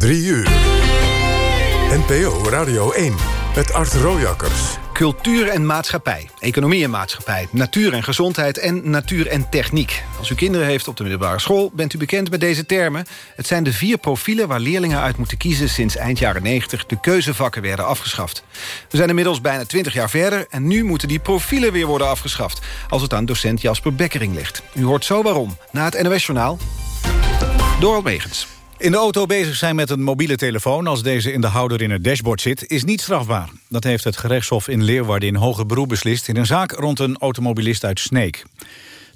3 uur. NPO Radio 1 met Art Rojakkers. Cultuur en maatschappij, economie en maatschappij, natuur en gezondheid en natuur en techniek. Als u kinderen heeft op de middelbare school, bent u bekend met deze termen. Het zijn de vier profielen waar leerlingen uit moeten kiezen sinds eind jaren 90 de keuzevakken werden afgeschaft. We zijn inmiddels bijna 20 jaar verder en nu moeten die profielen weer worden afgeschaft. Als het aan docent Jasper Bekkering ligt. U hoort zo waarom, na het NOS Journaal. Dorald Megens. In de auto bezig zijn met een mobiele telefoon... als deze in de houder in het dashboard zit, is niet strafbaar. Dat heeft het gerechtshof in Leeuwarden in hoger beroep beslist... in een zaak rond een automobilist uit Sneek.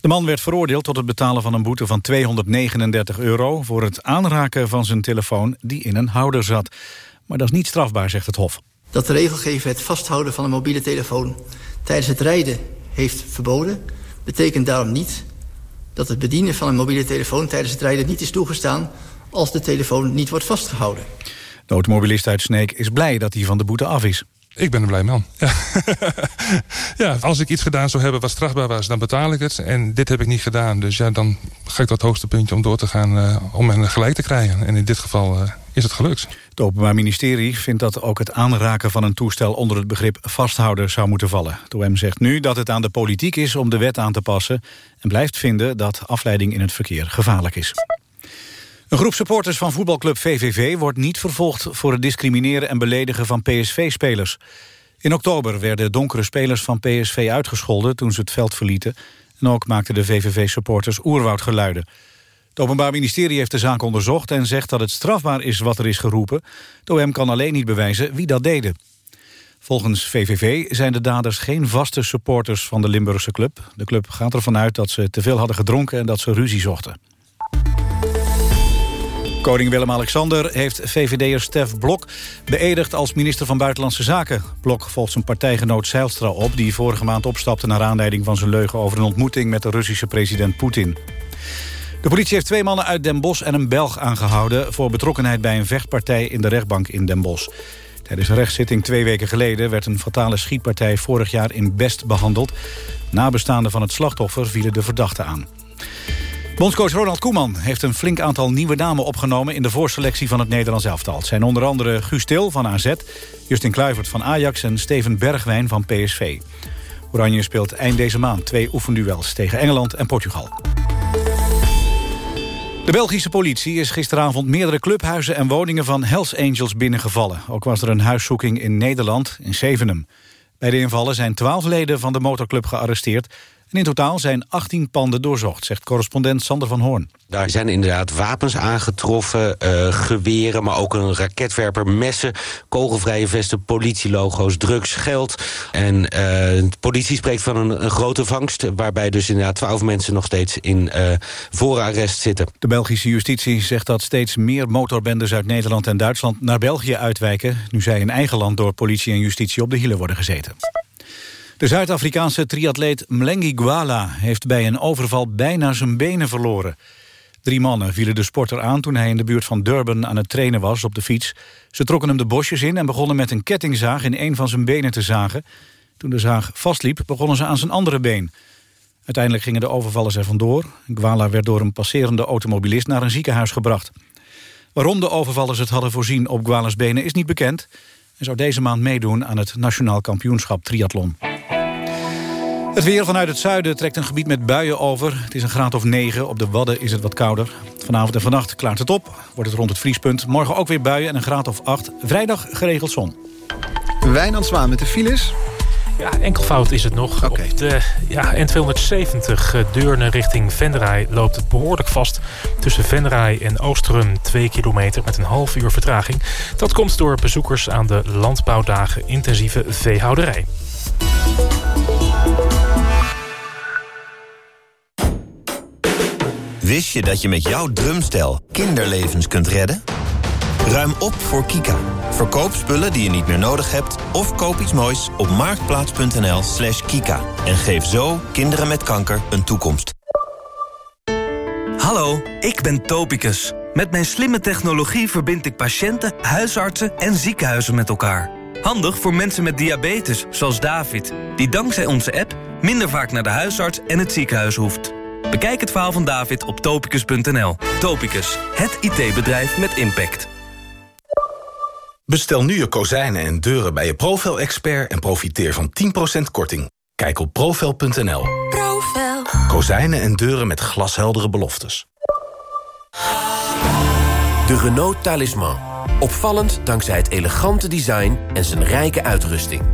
De man werd veroordeeld tot het betalen van een boete van 239 euro... voor het aanraken van zijn telefoon die in een houder zat. Maar dat is niet strafbaar, zegt het hof. Dat de regelgever het vasthouden van een mobiele telefoon... tijdens het rijden heeft verboden... betekent daarom niet dat het bedienen van een mobiele telefoon... tijdens het rijden niet is toegestaan als de telefoon niet wordt vastgehouden. De automobilist uit Sneek is blij dat hij van de boete af is. Ik ben een blij man. Ja. ja, als ik iets gedaan zou hebben wat strafbaar was, dan betaal ik het. En dit heb ik niet gedaan. Dus ja, dan ga ik dat hoogste puntje om door te gaan uh, om hen gelijk te krijgen. En in dit geval uh, is het gelukt. Het Openbaar Ministerie vindt dat ook het aanraken van een toestel onder het begrip vasthouden zou moeten vallen. Het OM zegt nu dat het aan de politiek is om de wet aan te passen en blijft vinden dat afleiding in het verkeer gevaarlijk is. Een groep supporters van voetbalclub VVV wordt niet vervolgd... voor het discrimineren en beledigen van PSV-spelers. In oktober werden donkere spelers van PSV uitgescholden... toen ze het veld verlieten. En ook maakten de VVV-supporters oerwoudgeluiden. Het Openbaar Ministerie heeft de zaak onderzocht... en zegt dat het strafbaar is wat er is geroepen. De OM kan alleen niet bewijzen wie dat deden. Volgens VVV zijn de daders geen vaste supporters van de Limburgse club. De club gaat ervan uit dat ze te veel hadden gedronken... en dat ze ruzie zochten. Koning Willem-Alexander heeft VVD'er Stef Blok beëdigd als minister van Buitenlandse Zaken. Blok volgt zijn partijgenoot Zijlstra op... die vorige maand opstapte naar aanleiding van zijn leugen... over een ontmoeting met de Russische president Poetin. De politie heeft twee mannen uit Den Bosch en een Belg aangehouden... voor betrokkenheid bij een vechtpartij in de rechtbank in Den Bosch. Tijdens een rechtszitting twee weken geleden... werd een fatale schietpartij vorig jaar in Best behandeld. Nabestaanden van het slachtoffer vielen de verdachte aan. Bondscoach Ronald Koeman heeft een flink aantal nieuwe namen opgenomen... in de voorselectie van het Nederlands elftal. Zijn onder andere Guus Til van AZ, Justin Kluivert van Ajax... en Steven Bergwijn van PSV. Oranje speelt eind deze maand twee oefenduels tegen Engeland en Portugal. De Belgische politie is gisteravond meerdere clubhuizen en woningen van Hells Angels binnengevallen. Ook was er een huiszoeking in Nederland, in Zevenum. Bij de invallen zijn twaalf leden van de motorclub gearresteerd in totaal zijn 18 panden doorzocht, zegt correspondent Sander van Hoorn. Daar zijn inderdaad wapens aangetroffen, uh, geweren, maar ook een raketwerper, messen, kogelvrije vesten, politielogo's, drugs, geld. En uh, de politie spreekt van een, een, grote vangst, waarbij dus inderdaad 12 mensen nog steeds in uh, voorarrest zitten. De Belgische justitie zegt dat steeds meer motorbendes uit Nederland en Duitsland naar België uitwijken, nu zij in eigen land door politie en justitie op de hielen worden gezeten. De Zuid-Afrikaanse triatleet Mlengi Gwala heeft bij een overval bijna zijn benen verloren. Drie mannen vielen de sporter aan toen hij in de buurt van Durban aan het trainen was op de fiets. Ze trokken hem de bosjes in en begonnen met een kettingzaag in een van zijn benen te zagen. Toen de zaag vastliep begonnen ze aan zijn andere been. Uiteindelijk gingen de overvallers er vandoor. Gwala werd door een passerende automobilist naar een ziekenhuis gebracht. Waarom de overvallers het hadden voorzien op Gwala's benen is niet bekend... en zou deze maand meedoen aan het Nationaal Kampioenschap Triathlon. Het weer vanuit het zuiden trekt een gebied met buien over. Het is een graad of 9. Op de Wadden is het wat kouder. Vanavond en vannacht klaart het op. Wordt het rond het vriespunt. Morgen ook weer buien en een graad of 8. Vrijdag geregeld zon. Wijnand Zwaan met de files. Ja, enkelvoud is het nog. Okay. Op de ja, N270 eh, Deurne richting Venray loopt het behoorlijk vast. Tussen Venray en Oosterum 2 kilometer met een half uur vertraging. Dat komt door bezoekers aan de landbouwdagen intensieve veehouderij. Wist je dat je met jouw drumstel kinderlevens kunt redden? Ruim op voor Kika. Verkoop spullen die je niet meer nodig hebt... of koop iets moois op marktplaats.nl slash kika. En geef zo kinderen met kanker een toekomst. Hallo, ik ben Topicus. Met mijn slimme technologie verbind ik patiënten, huisartsen en ziekenhuizen met elkaar. Handig voor mensen met diabetes, zoals David... die dankzij onze app minder vaak naar de huisarts en het ziekenhuis hoeft. Bekijk het verhaal van David op topicus.nl. Topicus, het IT-bedrijf met impact. Bestel nu je kozijnen en deuren bij je Profel-expert... en profiteer van 10% korting. Kijk op profel.nl. Profel. Kozijnen en deuren met glasheldere beloftes. De Renault Talisman. Opvallend dankzij het elegante design en zijn rijke uitrusting.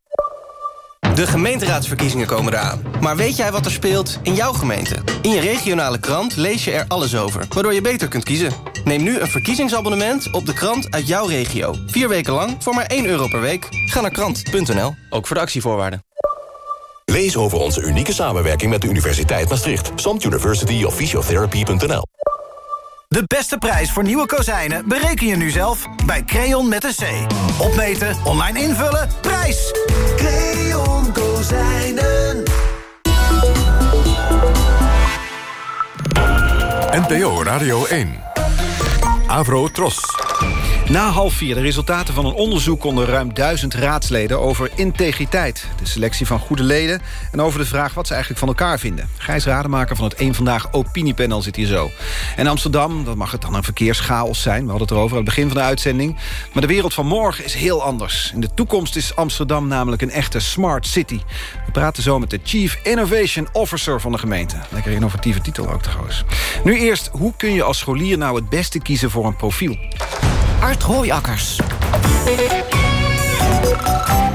De gemeenteraadsverkiezingen komen eraan. Maar weet jij wat er speelt in jouw gemeente? In je regionale krant lees je er alles over, waardoor je beter kunt kiezen. Neem nu een verkiezingsabonnement op de krant uit jouw regio. Vier weken lang voor maar 1 euro per week. Ga naar krant.nl, ook voor de actievoorwaarden. Lees over onze unieke samenwerking met de Universiteit Maastricht. SOMT University of Physiotherapy.nl De beste prijs voor nieuwe kozijnen bereken je nu zelf bij Creon met een C. Opmeten, online invullen, prijs! Creon Kozijnen. NPO Radio 1. Avro Tros. Na half vier de resultaten van een onderzoek onder ruim duizend raadsleden... over integriteit, de selectie van goede leden... en over de vraag wat ze eigenlijk van elkaar vinden. Gijs Rademaker van het Eén Vandaag Opiniepanel zit hier zo. En Amsterdam, dat mag het dan een verkeerschaos zijn... we hadden het erover aan het begin van de uitzending. Maar de wereld van morgen is heel anders. In de toekomst is Amsterdam namelijk een echte smart city. We praten zo met de Chief Innovation Officer van de gemeente. Lekker innovatieve titel ook trouwens. Nu eerst, hoe kun je als scholier nou het beste kiezen voor een profiel? Rooijakkers.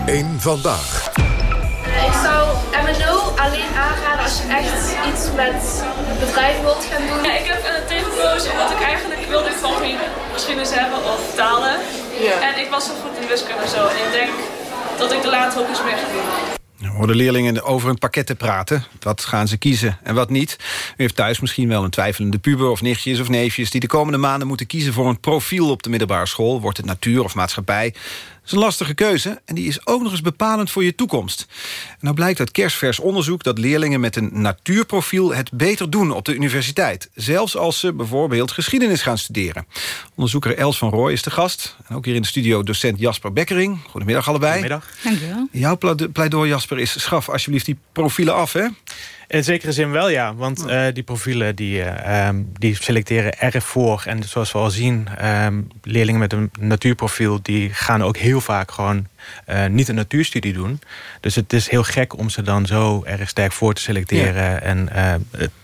Eén Vandaag. Ik zou MNO alleen aanraden als je echt iets met bedrijven wilt gaan doen. Ja, ik heb een tegengekozen omdat ik eigenlijk wilde ik gewoon geschiedenis hebben of talen. En ik was zo goed in wiskunde en zo. En ik denk dat ik er later ook eens mee ga doen. We horen leerlingen over een pakket te praten. Wat gaan ze kiezen en wat niet? U heeft thuis misschien wel een twijfelende puber of nichtjes of neefjes... die de komende maanden moeten kiezen voor een profiel op de middelbare school. Wordt het natuur of maatschappij? Is een lastige keuze en die is ook nog eens bepalend voor je toekomst. En nou blijkt uit kerstvers onderzoek dat leerlingen met een natuurprofiel... het beter doen op de universiteit. Zelfs als ze bijvoorbeeld geschiedenis gaan studeren. Onderzoeker Els van Rooij is de gast. En ook hier in de studio docent Jasper Bekkering. Goedemiddag allebei. Goedemiddag. Dankjewel. Jouw pleidooi Jasper is schaf alsjeblieft die profielen af hè? In zekere zin wel, ja. Want uh, die profielen die, uh, um, die selecteren erg voor. En zoals we al zien, um, leerlingen met een natuurprofiel... die gaan ook heel vaak gewoon uh, niet een natuurstudie doen. Dus het is heel gek om ze dan zo erg sterk voor te selecteren. Ja. En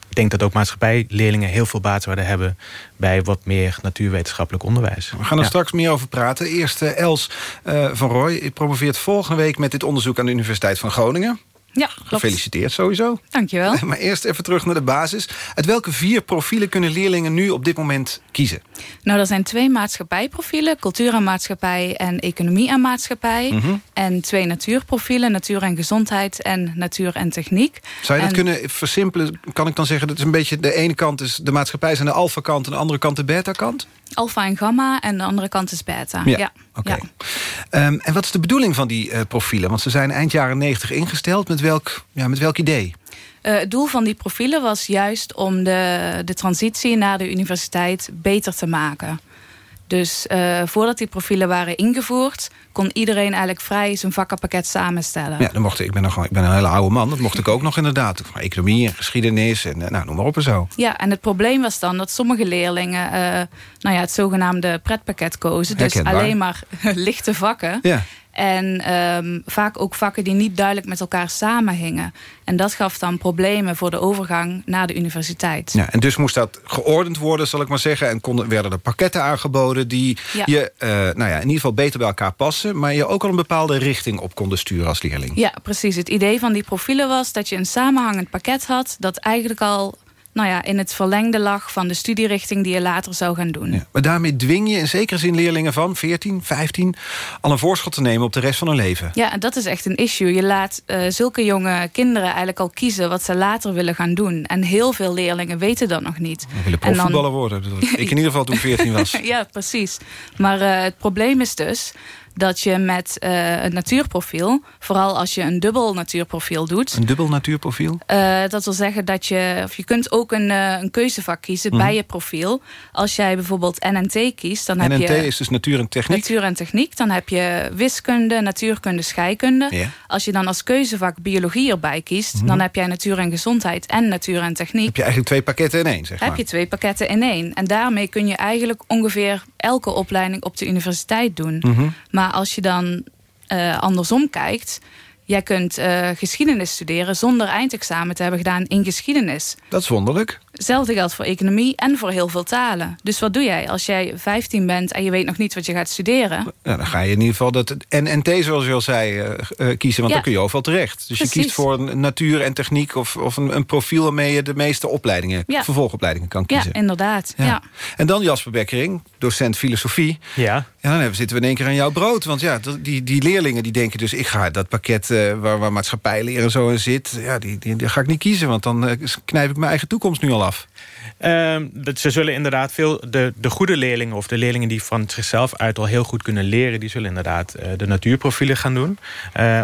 ik denk dat ook maatschappijleerlingen heel veel baat zouden hebben... bij wat meer natuurwetenschappelijk onderwijs. We gaan er ja. straks meer over praten. Eerst Els van Rooij. Je promoveert volgende week met dit onderzoek... aan de Universiteit van Groningen. Ja, klopt. Gefeliciteerd sowieso. Dankjewel. Maar eerst even terug naar de basis. Uit welke vier profielen kunnen leerlingen nu op dit moment kiezen? Nou, er zijn twee maatschappijprofielen. Cultuur en maatschappij en economie en maatschappij. Mm -hmm. En twee natuurprofielen. Natuur en gezondheid en natuur en techniek. Zou je en... dat kunnen versimpelen? Kan ik dan zeggen dat is een beetje de ene kant is de maatschappij zijn de alfa kant en de andere kant de beta kant? Alpha en gamma en de andere kant is beta. Ja, ja. oké. Okay. Ja. Um, en wat is de bedoeling van die uh, profielen? Want ze zijn eind jaren 90 ingesteld. Met welk, ja, met welk idee? Uh, het doel van die profielen was juist om de, de transitie naar de universiteit beter te maken. Dus uh, voordat die profielen waren ingevoerd... kon iedereen eigenlijk vrij zijn vakkenpakket samenstellen. Ja, dan mocht ik, ik, ben nog, ik ben een hele oude man. Dat mocht ik ook nog inderdaad. Economie en geschiedenis en nou, noem maar op en zo. Ja, en het probleem was dan dat sommige leerlingen... Uh, nou ja, het zogenaamde pretpakket kozen. Dus Herkenbaar. alleen maar lichte vakken. Ja. En um, vaak ook vakken die niet duidelijk met elkaar samenhingen. En dat gaf dan problemen voor de overgang naar de universiteit. Ja, en dus moest dat geordend worden, zal ik maar zeggen. En konden, werden er pakketten aangeboden die ja. je uh, nou ja, in ieder geval beter bij elkaar passen. Maar je ook al een bepaalde richting op konden sturen als leerling. Ja, precies. Het idee van die profielen was dat je een samenhangend pakket had... dat eigenlijk al nou ja, in het verlengde lag van de studierichting die je later zou gaan doen. Ja, maar daarmee dwing je in zekere zin leerlingen van 14, 15... al een voorschot te nemen op de rest van hun leven. Ja, en dat is echt een issue. Je laat uh, zulke jonge kinderen eigenlijk al kiezen... wat ze later willen gaan doen. En heel veel leerlingen weten dat nog niet. We willen profvoetballer worden. Ik in ieder geval toen 14 was. ja, precies. Maar uh, het probleem is dus dat je met uh, een natuurprofiel... vooral als je een dubbel natuurprofiel doet... Een dubbel natuurprofiel? Uh, dat wil zeggen dat je... of je kunt ook een, uh, een keuzevak kiezen mm. bij je profiel. Als jij bijvoorbeeld NNT kiest... dan NNT heb je... is dus natuur en techniek? Natuur en techniek. Dan heb je wiskunde, natuurkunde, scheikunde. Als je dan als keuzevak biologie erbij kiest... Mm. dan heb jij natuur en gezondheid en natuur en techniek. Heb je eigenlijk twee pakketten in één, zeg maar. Heb je twee pakketten in één. En daarmee kun je eigenlijk ongeveer elke opleiding op de universiteit doen. Mm -hmm. Maar als je dan uh, andersom kijkt... jij kunt uh, geschiedenis studeren zonder eindexamen te hebben gedaan in geschiedenis. Dat is wonderlijk. Hetzelfde geldt voor economie en voor heel veel talen. Dus wat doe jij als jij 15 bent en je weet nog niet wat je gaat studeren? Ja, dan ga je in ieder geval dat NNT, zoals je al zei, uh, uh, kiezen. Want Ja. dan kun je overal terecht. Dus Precies. je kiest voor een natuur en techniek... of, of een, een profiel waarmee je de meeste opleidingen, Ja. vervolgopleidingen kan Ja, kiezen. inderdaad. Ja. En dan Jasper Bekkering, docent filosofie. Ja. Ja, dan zitten we in één keer aan jouw brood. Want ja, die, die leerlingen die denken dus... ik ga dat pakket eh, waar, waar maatschappijleren zo in zit... Ja, die, die, ga ik niet kiezen, want dan eh, knijp ik mijn eigen toekomst nu al af. Ehm, ze zullen inderdaad veel... De, de goede leerlingen of de leerlingen die van zichzelf uit al heel goed kunnen leren... die zullen inderdaad eh, de natuurprofielen gaan doen.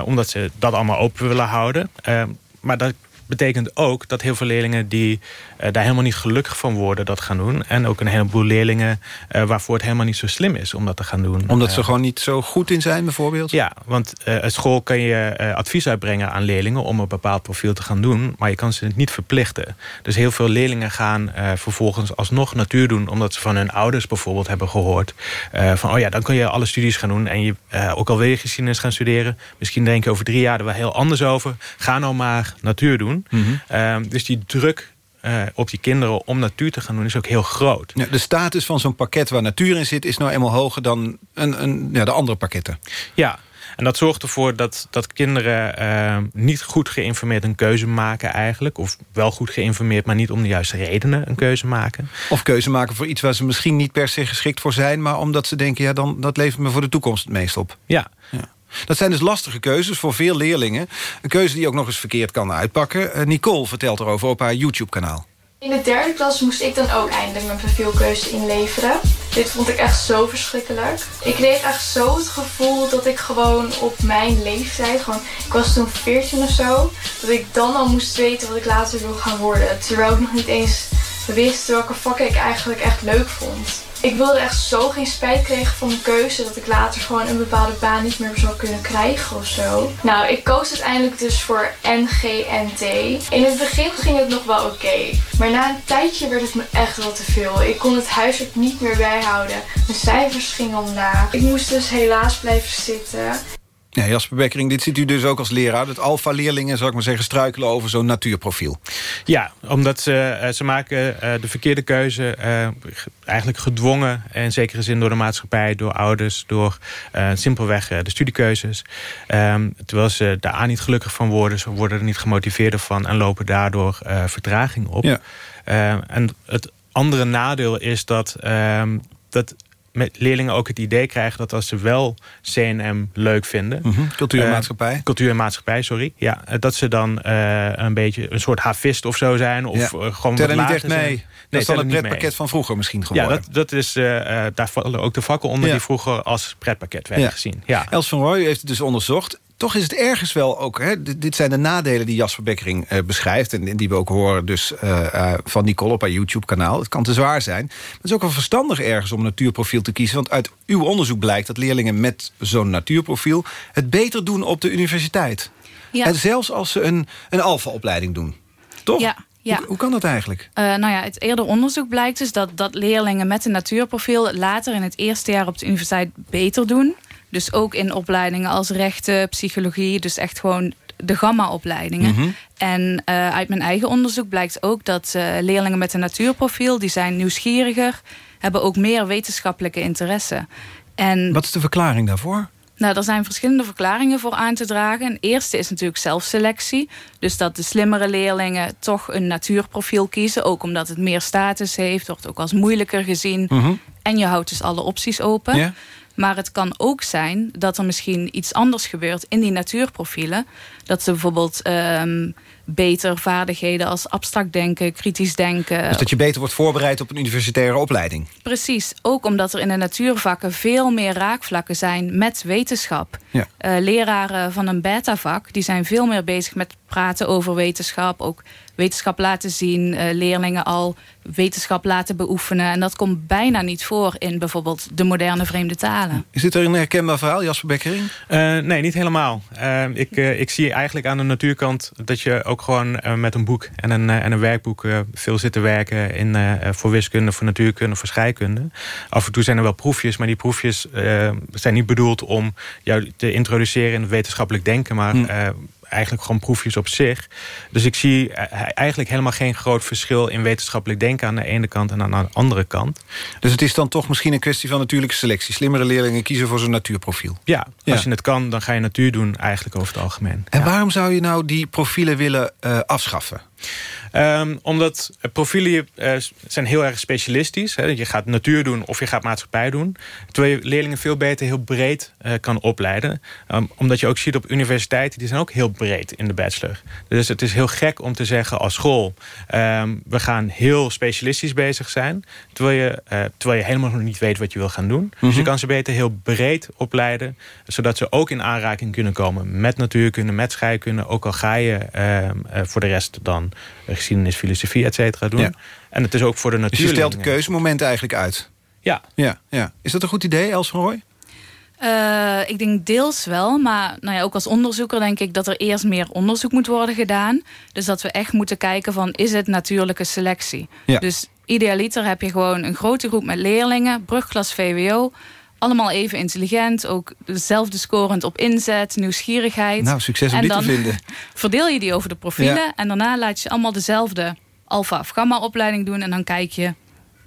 Omdat ze dat allemaal open willen houden. Ehm, maar dat betekent ook dat heel veel leerlingen die eh, daar helemaal niet gelukkig van worden dat gaan doen. En ook een heleboel leerlingen eh, waarvoor het helemaal niet zo slim is om dat te gaan doen. Omdat ze Eh, gewoon niet zo goed in zijn, bijvoorbeeld? ja, want uh, school kan je advies uitbrengen aan leerlingen om een bepaald profiel te gaan doen, maar je kan ze het niet verplichten. Dus heel veel leerlingen gaan vervolgens alsnog natuur doen, omdat ze van hun ouders bijvoorbeeld hebben gehoord van oh ja, dan kun je alle studies gaan doen en je ook al wil je geschiedenis gaan studeren, misschien denk je over drie jaar er wel heel anders over. Ga nou maar natuur doen. Mhm. Uh, dus die druk uh, op je kinderen om natuur te gaan doen is ook heel groot. Ja, de status van zo'n pakket waar natuur in zit... is nou eenmaal hoger dan een, een, ja, de andere pakketten. Ja, en dat zorgt ervoor dat, dat kinderen uh, niet goed geïnformeerd een keuze maken eigenlijk. Of wel goed geïnformeerd, maar niet om de juiste redenen een keuze maken. Of keuze maken voor iets waar ze misschien niet per se geschikt voor zijn... maar omdat ze denken, ja, dan, dat levert me voor de toekomst het meest op. Ja. ja. Dat zijn dus lastige keuzes voor veel leerlingen. Een keuze die ook nog eens verkeerd kan uitpakken. Uh, Nicole vertelt erover op haar YouTube-kanaal. In de derde klas moest ik dan ook eindelijk mijn profielkeuze inleveren. Dit vond ik echt zo verschrikkelijk. Ik kreeg echt zo het gevoel dat ik gewoon op mijn leeftijd, gewoon, ik was toen 14 of zo, dat ik dan al moest weten wat ik later wil gaan worden. Terwijl ik nog niet eens wist welke vakken ik eigenlijk echt leuk vond. Ik wilde echt zo geen spijt krijgen van mijn keuze dat ik later gewoon een bepaalde baan niet meer zou kunnen krijgen of zo. Nou, ik koos uiteindelijk dus voor NGNT. In het begin ging het nog wel oké, maar na een tijdje werd het me echt wel te veel. Ik kon het huiswerk niet meer bijhouden. Mijn cijfers gingen omlaag. Ik moest dus helaas blijven zitten. Ja, Jasper Bekkering, dit ziet u dus ook als leraar. Dat alfa-leerlingen, zou ik maar zeggen, struikelen over zo'n natuurprofiel. Ja, omdat ze, uh, ze maken uh, de verkeerde keuze uh, eigenlijk gedwongen... in zekere zin door de maatschappij, door ouders... door simpelweg de studiekeuzes. Um, terwijl ze daar niet gelukkig van worden... ze worden er niet gemotiveerder van... en lopen daardoor vertraging op. Ja. en het andere nadeel is dat... Um, dat met leerlingen ook het idee krijgen dat als ze wel CNM leuk vinden... Mm -hmm. Cultuur en maatschappij. Uh, cultuur en maatschappij, sorry. Ja, dat ze dan uh, een beetje een soort havist of zo zijn. Of ja. gewoon Tellen niet echt mee. Nee, dat is dan het pretpakket van vroeger misschien geworden. Ja, dat, dat is, uh, daar vallen ook de vakken onder ja. die vroeger als pretpakket werden ja. gezien. Ja. Els van Rooij heeft het dus onderzocht toch is het ergens wel ook... Hè, dit zijn de nadelen die Jasper Bekkering uh, beschrijft... en die we ook horen dus, uh, uh, van Nicole op haar YouTube-kanaal. Het kan te zwaar zijn. Maar het is ook wel verstandig ergens om een natuurprofiel te kiezen. Want uit uw onderzoek blijkt dat leerlingen met zo'n natuurprofiel... het beter doen op de universiteit. Ja. En zelfs als ze een, een alfa-opleiding doen. Toch? Ja. Ja. Hoe, hoe, kan dat eigenlijk? Uh, nou ja, het eerder onderzoek blijkt dus dat, dat leerlingen met een natuurprofiel... later in het eerste jaar op de universiteit beter doen... Dus ook in opleidingen als rechten, psychologie. Dus echt gewoon de gamma-opleidingen. Mhm. Mm -hmm. En uh, uit mijn eigen onderzoek blijkt ook dat uh, leerlingen met een natuurprofiel... die zijn nieuwsgieriger, hebben ook meer wetenschappelijke interesse. En, Wat is de verklaring daarvoor? Nou, er zijn verschillende verklaringen voor aan te dragen. Een eerste is natuurlijk zelfselectie. Dus dat de slimmere leerlingen toch een natuurprofiel kiezen. Ook omdat het meer status heeft, wordt ook als moeilijker gezien. Mhm. En je houdt dus alle opties open. Ja. Maar het kan ook zijn dat er misschien iets anders gebeurt in die natuurprofielen. Dat ze bijvoorbeeld ehm, beter vaardigheden als abstract denken, kritisch denken. Dus dat je beter wordt voorbereid op een universitaire opleiding. Precies, ook omdat er in de natuurvakken veel meer raakvlakken zijn met wetenschap. Ja. Eh, leraren van een beta-vak die zijn veel meer bezig met praten over wetenschap. Ook wetenschap laten zien, eh, leerlingen al wetenschap laten beoefenen. En dat komt bijna niet voor in bijvoorbeeld de moderne vreemde talen. Is dit er een herkenbaar verhaal, Jasper Bekkering? Eh, nee, niet helemaal. Eh, ik, eh, ik zie eigenlijk aan de natuurkant dat je ook gewoon met een boek en een, en een werkboek eh, veel zit te werken in, eh, voor wiskunde, voor natuurkunde, voor scheikunde. Af en toe zijn er wel proefjes, maar die proefjes eh, zijn niet bedoeld om jou te introduceren in het wetenschappelijk denken, maar Hm. Eigenlijk gewoon proefjes op zich. Dus ik zie eh, eigenlijk helemaal geen groot verschil in wetenschappelijk denken aan de ene kant en aan de andere kant. Dus het is dan toch misschien een kwestie van natuurlijke selectie. Slimmere leerlingen kiezen voor zijn natuurprofiel. Ja, Ja. als je het kan, dan ga je natuur doen eigenlijk over het algemeen. En waarom zou je nou die profielen willen eh, afschaffen? Ehm, omdat profielen eh, zijn heel erg specialistisch. Hè. Je gaat natuur doen of je gaat maatschappij doen. Terwijl je leerlingen veel beter heel breed eh, kan opleiden. Ehm, omdat je ook ziet op universiteiten, die zijn ook heel breed in de bachelor. Dus het is heel gek om te zeggen als school... ehm, we gaan heel specialistisch bezig zijn... terwijl je, eh, terwijl je helemaal nog niet weet wat je wil gaan doen. Dus je Mhm. kan ze beter heel breed opleiden... zodat ze ook in aanraking kunnen komen met natuurkunde, met scheikunde... ook al ga je voor de rest dan geschiedenis, filosofie, et cetera doen. Ja. En het is ook voor de Dus natuur. je stelt keuzemomenten eigenlijk uit. Ja. ja, ja. Is dat een goed idee, Els van Rooij? Eh, ik denk deels wel, maar nou ja, ook als onderzoeker denk ik dat er eerst meer onderzoek moet worden gedaan. Dus dat we echt moeten kijken van is het natuurlijke selectie. Ja. Dus idealiter heb je gewoon een grote groep met leerlingen, brugklas VWO. Allemaal even intelligent, ook dezelfde scorend op inzet, nieuwsgierigheid. Nou, succes om En die te vinden. Verdeel je die over de profielen Ja. en daarna laat je allemaal dezelfde alfa of gamma opleiding doen en dan kijk je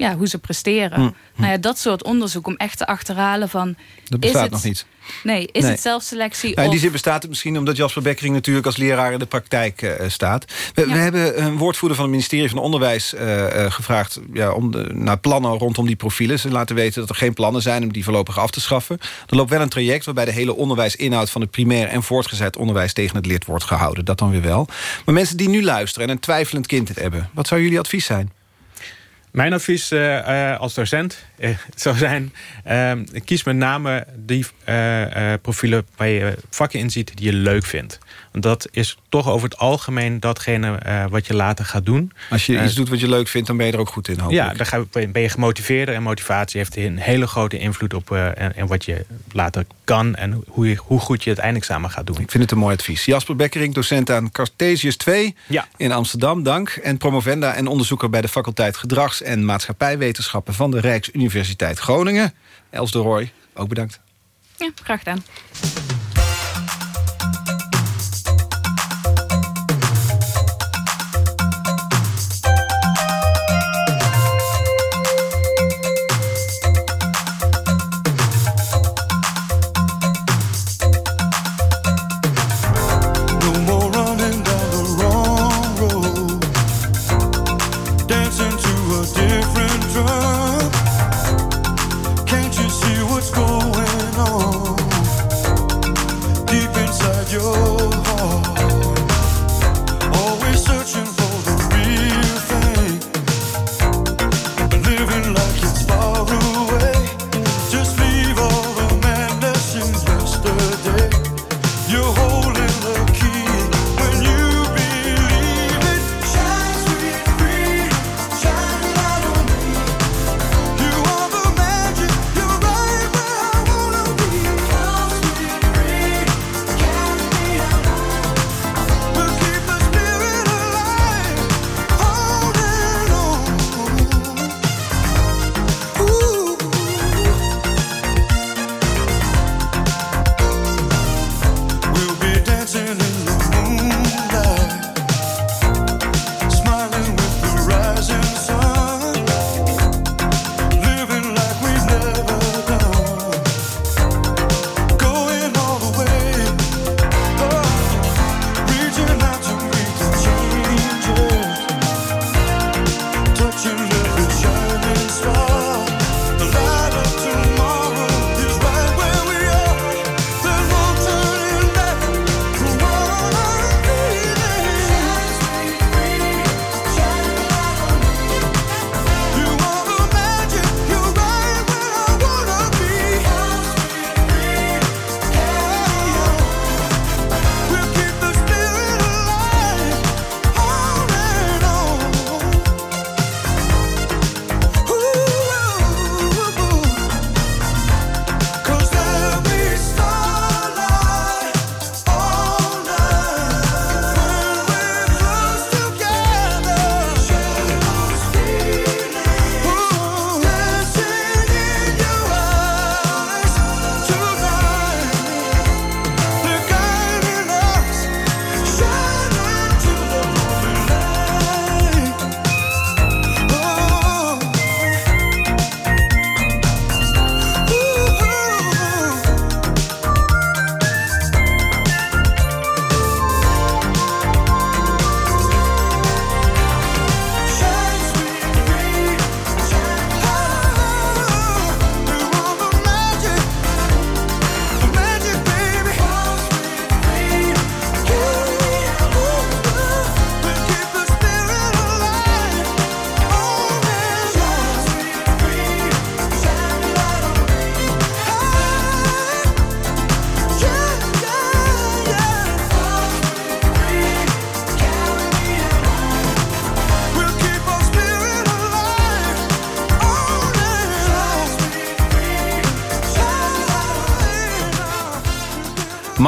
ja, hoe ze presteren. Hm, hm. Nou ja, dat soort onderzoek om echt te achterhalen van... Dat is bestaat het, nog niet. Nee, is Nee. het zelfselectie Nou, in die zin bestaat het misschien omdat Jasper Bekkering natuurlijk als leraar in de praktijk eh, staat. We, we hebben een woordvoerder van het ministerie van Onderwijs eh, eh, gevraagd ja, om de, naar plannen rondom die profielen. Ze laten weten dat er geen plannen zijn om die voorlopig af te schaffen. Er loopt wel een traject waarbij de hele onderwijsinhoud van het primair en voortgezet onderwijs tegen het lid wordt gehouden. Dat dan weer wel. Maar mensen die nu luisteren en een twijfelend kind hebben, wat zou jullie advies zijn? Mijn advies eh, eh, als docent zou zijn... eh, kies met name die eh, eh, profielen waar je vakken in ziet die je leuk vindt. Want dat is toch over het algemeen datgene eh, wat je later gaat doen. Als je Eh, iets doet wat je leuk vindt, dan ben je er ook goed in. Hopelijk. Ja, dan ben je gemotiveerder en motivatie heeft een hele grote invloed op eh, en, en wat je later kan en hoe, je, hoe goed je het eindexamen gaat doen. Ik vind het een mooi advies. Jasper Bekkering, docent aan Cartesius 2 Ja. in Amsterdam, dank. En promovenda en onderzoeker bij de faculteit Gedrags- en Maatschappijwetenschappen... van de Rijksuniversiteit Groningen. Els de Rooij, ook bedankt. Ja, graag gedaan.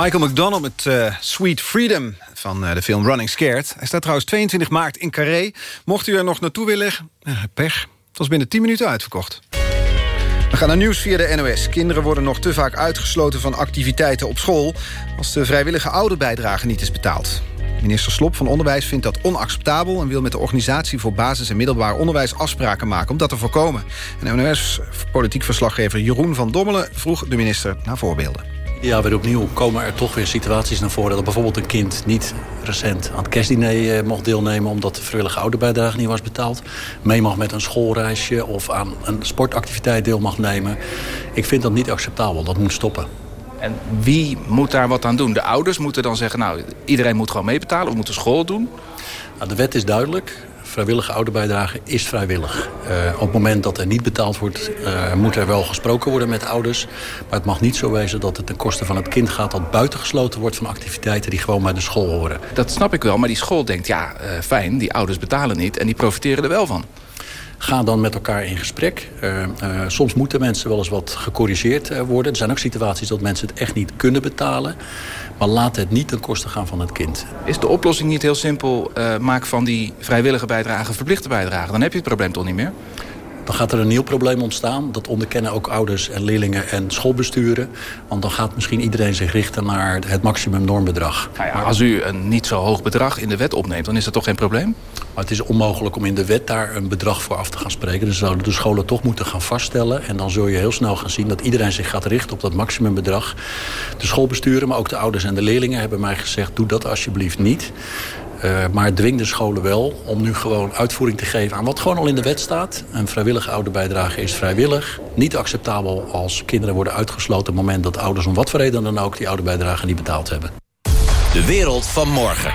Michael McDonald met uh, Sweet Freedom van uh, de film Running Scared. Hij staat trouwens 22 maart in Carré. Mocht u er nog naartoe willen, uh, pech. Het was binnen 10 minuten uitverkocht. We gaan naar nieuws via de NOS. Kinderen worden nog te vaak uitgesloten van activiteiten op school... als de vrijwillige ouderbijdrage niet is betaald. Minister Slop van Onderwijs vindt dat onacceptabel... en wil met de organisatie voor basis- en middelbaar onderwijs afspraken maken... om dat te voorkomen. En NOS-politiek verslaggever Jeroen van Dommelen vroeg de minister naar voorbeelden. Ja, weer opnieuw komen er toch weer situaties naar voren... dat bijvoorbeeld een kind niet recent aan het kerstdiner eh, mocht deelnemen... omdat de vrijwillige ouderbijdrage niet was betaald. Mee mag met een schoolreisje of aan een sportactiviteit deel mag nemen. Ik vind dat niet acceptabel, dat moet stoppen. En wie moet daar wat aan doen? De ouders moeten dan zeggen, nou, iedereen moet gewoon meebetalen... of moet de school doen? Nou, de wet is duidelijk vrijwillige ouderbijdrage is vrijwillig. Uh, op het moment dat er niet betaald wordt, uh, moet er wel gesproken worden met ouders. Maar het mag niet zo wezen dat het ten koste van het kind gaat... dat buitengesloten wordt van activiteiten die gewoon bij de school horen. Dat snap ik wel, maar die school denkt, ja, uh, fijn, die ouders betalen niet... en die profiteren er wel van. Ga dan met elkaar in gesprek. Uh, uh, soms moeten mensen wel eens wat gecorrigeerd uh, worden. Er zijn ook situaties dat mensen het echt niet kunnen betalen. Maar laat het niet ten koste gaan van het kind. Is de oplossing niet heel simpel? maak van die vrijwillige bijdrage verplichte bijdrage. Dan heb je het probleem toch niet meer? Dan gaat er een nieuw probleem ontstaan. Dat onderkennen ook ouders en leerlingen en schoolbesturen. Want dan gaat misschien iedereen zich richten naar het maximum normbedrag. Nou ja, als u een niet zo hoog bedrag in de wet opneemt, dan is dat toch geen probleem? Maar het is onmogelijk om in de wet daar een bedrag voor af te gaan spreken. Dus zouden de scholen toch moeten gaan vaststellen. En dan zul je heel snel gaan zien dat iedereen zich gaat richten op dat maximumbedrag. De schoolbesturen, maar ook de ouders en de leerlingen hebben mij gezegd... doe dat alsjeblieft niet. Uh, maar dwing de scholen wel om nu gewoon uitvoering te geven aan wat gewoon al in de wet staat. Een vrijwillige ouderbijdrage is vrijwillig. Niet acceptabel als kinderen worden uitgesloten... op het moment dat ouders om wat voor reden dan ook die ouderbijdrage niet betaald hebben. De wereld van morgen.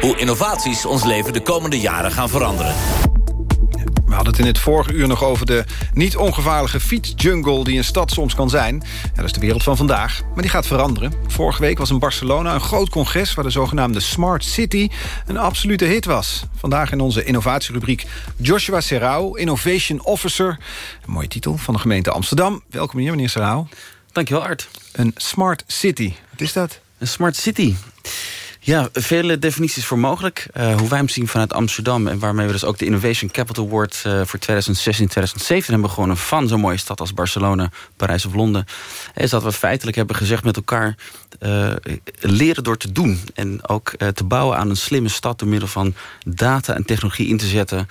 Hoe innovaties ons leven de komende jaren gaan veranderen. We hadden het in het vorige uur nog over de niet ongevaarlijke fietsjungle... die een stad soms kan zijn. Ja, dat is de wereld van vandaag, maar die gaat veranderen. Vorige week was in Barcelona een groot congres... waar de zogenaamde Smart City een absolute hit was. Vandaag in onze innovatierubriek Joshua Serrao, Innovation Officer. Een mooie titel van de gemeente Amsterdam. Welkom hier, meneer Serrao. Dankjewel, Art. Een Smart City, wat is dat? Een Smart City... Ja, vele definities voor mogelijk. Uh, hoe wij hem zien vanuit Amsterdam... en waarmee we dus ook de Innovation Capital Award... Uh, voor 2016, 2017 hebben gewonnen... van zo'n mooie stad als Barcelona, Parijs of Londen... is dat we feitelijk hebben gezegd met elkaar... Uh, leren door te doen. En ook te bouwen aan een slimme stad... door middel van data en technologie in te zetten...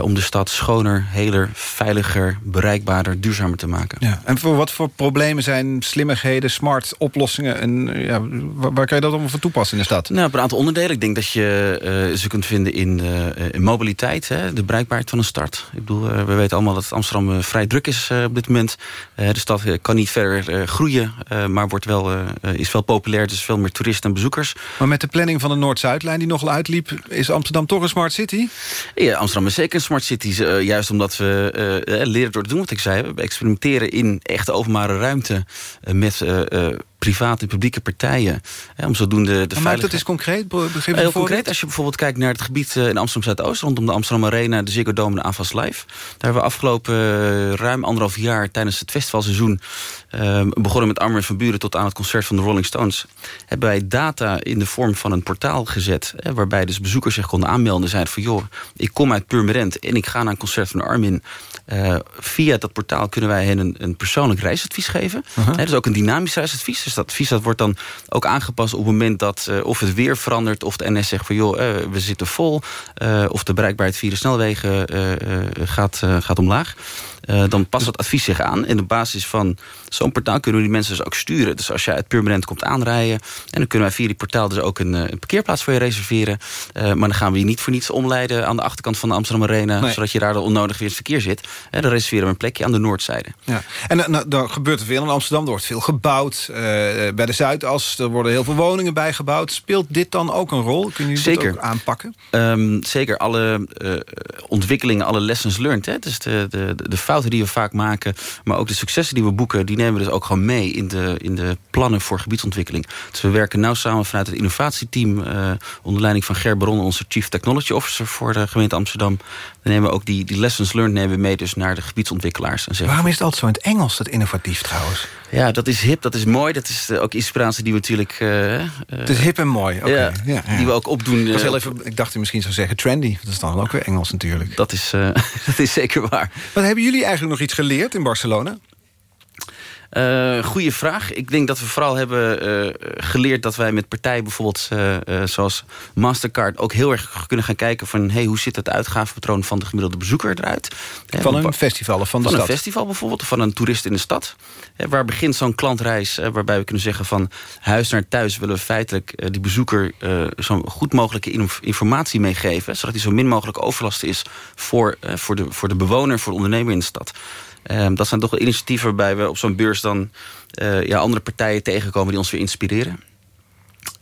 om de stad schoner, heler, veiliger, bereikbaarder, duurzamer te maken. Ja. En voor wat voor problemen zijn slimmigheden, smart oplossingen... en ja, waar, waar kan je dat allemaal voor toepassen in de stad? Nou, op een aantal onderdelen. Ik denk dat je ze kunt vinden in, in mobiliteit, hè, de bereikbaarheid van een stad. Ik bedoel, we weten allemaal dat Amsterdam vrij druk is op dit moment. de stad kan niet verder groeien, maar wordt wel, is wel populair. Dus veel meer toeristen en bezoekers. Maar met de planning van de Noord-Zuidlijn die nogal uitliep... is Amsterdam toch een smart city? Ja, Amsterdam is zeker een smart city. juist omdat we leren door te doen wat ik zei. We experimenteren in echte openbare ruimte met private en publieke partijen. Hè, om zodoende de veiligheid... Maak dat is concreet? Begrijp Heel concreet, als je bijvoorbeeld kijkt naar het gebied eh, in Amsterdam-Zuidoost... rondom de Amsterdam Arena, de Ziggo Dome en de AFAS Live. Daar hebben we afgelopen uh, ruim anderhalf jaar tijdens het festivalseizoen... Uh, begonnen met Armin van Buren tot aan het concert van de Rolling Stones... hebben wij data in de vorm van een portaal gezet... Hè, waarbij dus bezoekers zich konden aanmelden en zeiden van... joh, ik kom uit Purmerend en ik ga naar een concert van Armin... Uh, via dat portaal kunnen wij hen een, een persoonlijk reisadvies geven. Uh -huh. dus ook een dynamisch reisadvies. Dus dat advies dat wordt dan ook aangepast op het moment dat uh, of het weer verandert... of de NS zegt van joh, uh, we zitten vol... of de bereikbaarheid via de snelwegen gaat, gaat omlaag. Uh, dan past dat advies zich aan. En op basis van zo'n portaal kunnen we die mensen dus ook sturen. Dus als jij uit Permanent komt aanrijden... en dan kunnen wij via die portaal dus ook een, een parkeerplaats voor je reserveren. Uh, maar dan gaan we je niet voor niets omleiden aan de achterkant van de Amsterdam Arena... Nee. zodat je daar dan onnodig weer het verkeer zit. En dan reserveren we een plekje aan de noordzijde. Ja. En nou, dan gebeurt er veel in Amsterdam. Er wordt veel gebouwd. Uh, bij de Zuidas er worden heel veel woningen bijgebouwd. Speelt dit dan ook een rol? Kunnen jullie zeker. dat ook aanpakken? Um, zeker. Alle ontwikkelingen, alle lessons learned. Hè? Dus de, de, de fouten die we vaak maken... maar ook de successen die we boeken... die nemen we dus ook gewoon mee in de, in de plannen voor gebiedsontwikkeling. Dus we werken nauw samen vanuit het innovatieteam... Uh, onder leiding van Ger Baron, onze Chief Technology Officer... voor de gemeente Amsterdam. Dan nemen we ook die, die lessons learned nemen we mee dus naar de gebiedsontwikkelaars. En Waarom is altijd zo in het Engels, dat innovatief trouwens? Ja, dat is hip, dat is mooi. Dat is uh, ook inspiratie die we natuurlijk... Uh, het is hip en mooi. Okay. Ja, ja, die we ook opdoen. Heel even, ik dacht u misschien zou zeggen trendy. Dat is dan ook weer Engels natuurlijk. Dat is, dat is zeker waar. Wat hebben jullie eigenlijk nog iets geleerd in Barcelona? Uh, goeie vraag. Ik denk dat we vooral hebben uh, geleerd dat wij met partijen bijvoorbeeld uh, zoals Mastercard ook heel erg kunnen gaan kijken van hey, hoe zit het uitgavenpatroon van de gemiddelde bezoeker eruit? Van een festival of van de van stad? een festival bijvoorbeeld of van een toerist in de stad. waar begint zo'n klantreis waarbij we kunnen zeggen van huis naar thuis willen we feitelijk die bezoeker zo goed mogelijke informatie meegeven zodat hij zo min mogelijk overlast is voor, voor, de, voor de bewoner, voor de ondernemer in de stad. Um, dat zijn toch wel initiatieven waarbij we op zo'n beurs dan uh, ja, andere partijen tegenkomen die ons weer inspireren.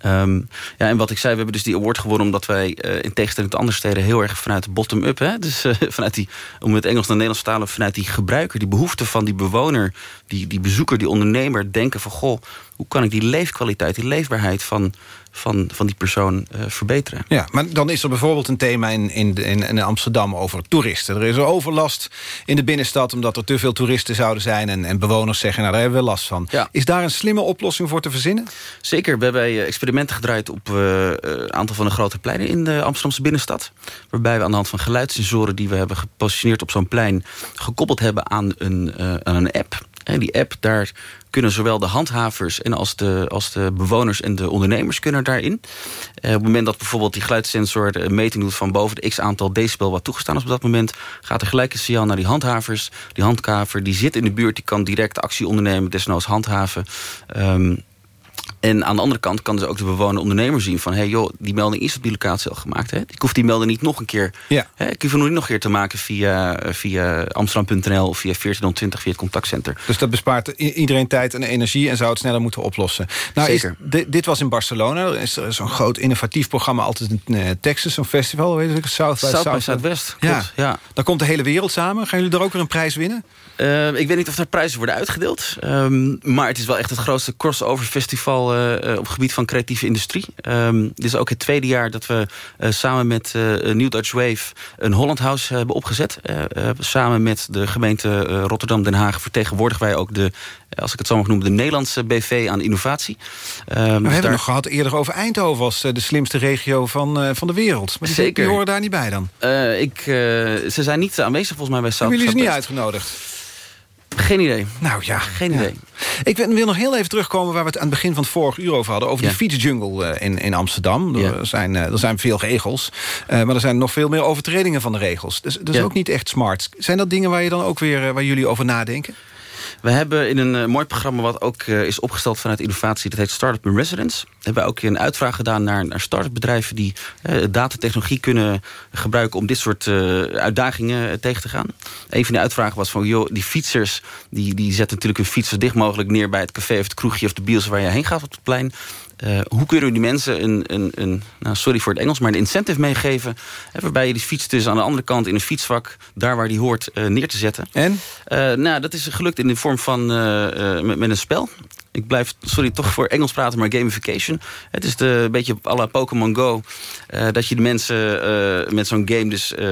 Um, ja, en wat ik zei, we hebben dus die award gewonnen... omdat wij uh, in tegenstelling tot andere steden heel erg vanuit bottom-up... dus uh, vanuit die, om het Engels naar Nederlands te vertalen... vanuit die gebruiker, die behoefte van die bewoner... die, die bezoeker, die ondernemer, denken van... goh, hoe kan ik die leefkwaliteit, die leefbaarheid van, van, van die persoon uh, verbeteren. Ja, maar dan is er bijvoorbeeld een thema in, in, in, in Amsterdam over toeristen. Er is er overlast in de binnenstad omdat er te veel toeristen zouden zijn... en, en bewoners zeggen, nou daar hebben we last van. Ja. Is daar een slimme oplossing voor te verzinnen? Zeker, we hebben experimenten gedraaid op een uh, aantal van de grote pleinen... in de Amsterdamse binnenstad. Waarbij we aan de hand van geluidssensoren die we hebben gepositioneerd op zo'n plein... gekoppeld hebben aan een, uh, aan een app... En die app, daar kunnen zowel de handhavers en als de, als de bewoners en de ondernemers kunnen daarin. Uh, op het moment dat bijvoorbeeld die geluidssensor de meting doet van boven de x aantal decibel wat toegestaan is op dat moment, gaat er gelijk een signaal naar die handhavers. Die handhaver die zit in de buurt, die kan direct actie ondernemen, desnoods handhaven. Um, en aan de andere kant kan dus ook de bewoner ondernemer zien van... hey joh, die melding is op die locatie al gemaakt. Hè? Ik hoef die melding niet nog een keer... Ja. Hè? Ik hoef hem niet nog een keer te maken via, via Amsterdam.nl... of via 1420 via het contactcentr. Dus dat bespaart iedereen tijd en energie... en zou het sneller moeten oplossen. Nou, Zeker. Is, dit was in Barcelona. Er is zo'n groot innovatief programma altijd in uh, Texas. Zo'n festival, weet je, South by South. South. Zuidwest, ja. ja. Dan komt de hele wereld samen. Gaan jullie er ook weer een prijs winnen? Uh, ik weet niet of er prijzen worden uitgedeeld. Um, maar het is wel echt het grootste crossover festival... Uh, op het gebied van creatieve industrie. Um, dit is ook het tweede jaar dat we uh, samen met New Dutch Wave... een Holland House hebben opgezet. Samen met de gemeente Rotterdam-Den Haag... vertegenwoordigen wij ook de, als ik het zo mag noemen... de Nederlandse BV aan innovatie. Um, we dus hebben daar... nog gehad eerder over Eindhoven... als de slimste regio van, van de wereld. Maar die, Zeker. die horen daar niet bij dan? ik, ze zijn niet aanwezig volgens mij bij South Hebben jullie ze niet uitgenodigd? Geen idee. Nou ja. Geen idee. Ik wil nog heel even terugkomen waar we het aan het begin van het vorige uur over hadden. Over ja. die fietsjungle in, in Amsterdam. Ja. Er, zijn, er zijn veel regels. Maar er zijn nog veel meer overtredingen van de regels. Dus dat is ook niet echt smart. Zijn dat dingen waar, je dan ook weer, waar jullie over nadenken? We hebben in een mooi programma wat ook is opgesteld vanuit innovatie... dat heet Startup in Residence. Hebben ook een uitvraag gedaan naar, naar start-up bedrijven... die datatechnologie kunnen gebruiken om dit soort uitdagingen tegen te gaan. Een van de uitvragen was van, joh, die fietsers... die, die zetten natuurlijk hun fiets zo dicht mogelijk neer... bij het café of het kroegje of de bios waar je heen gaat op het plein. Uh, hoe kunnen we die mensen een, een, een nou, sorry voor het Engels, maar een incentive meegeven... waarbij je die fiets dus aan de andere kant in een fietsvak... daar waar die hoort uh, neer te zetten. En? Uh, nou, dat is gelukt in de vorm van met, met, een spel. Ik blijf, sorry, toch voor Engels praten, maar gamification. Het is de, een beetje à la Pokémon Go... dat je de mensen met zo'n game dus eh,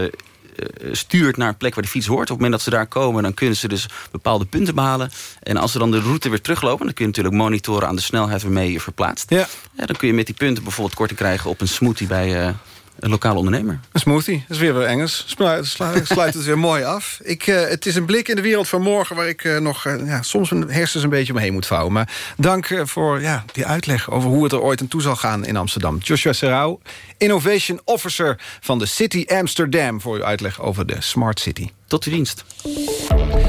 stuurt naar een plek waar de fiets hoort. Op het moment dat ze daar komen, dan kunnen ze dus bepaalde punten behalen. En als ze dan de route weer teruglopen... dan kun je natuurlijk monitoren aan de snelheid waarmee je verplaatst. Ja. ja dan kun je met die punten bijvoorbeeld korting krijgen op een smoothie bij... Een lokale ondernemer. Een smoothie, dat is weer wel Engels. Sluit, sluit het weer mooi af. Ik, uh, het is een blik in de wereld van morgen... waar ik uh, nog uh, ja, soms mijn hersens een beetje omheen moet vouwen. Maar dank voor ja, die uitleg over hoe het er ooit aan toe zal gaan in Amsterdam. Joshua Serrao, Innovation Officer van de City Amsterdam... voor uw uitleg over de Smart City. Tot uw dienst.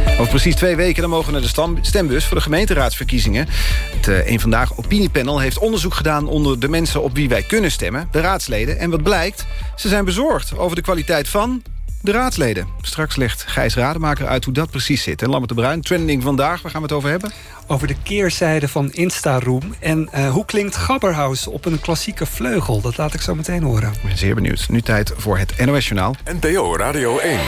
Over precies twee weken dan mogen we naar de stembus voor de gemeenteraadsverkiezingen. Het uh, Een Vandaag Opiniepanel heeft onderzoek gedaan onder de mensen op wie wij kunnen stemmen, de raadsleden. En wat blijkt, ze zijn bezorgd over de kwaliteit van de raadsleden. Straks legt Gijs Rademaker uit hoe dat precies zit. En Lambert de Bruin, trending vandaag, waar gaan we het over hebben? Over de keerzijde van Instaroom. En uh, hoe klinkt Gabberhaus op een klassieke vleugel? Dat laat ik zo meteen horen. Ik ben zeer benieuwd. Nu tijd voor het NOS Journaal. NPO Radio 1.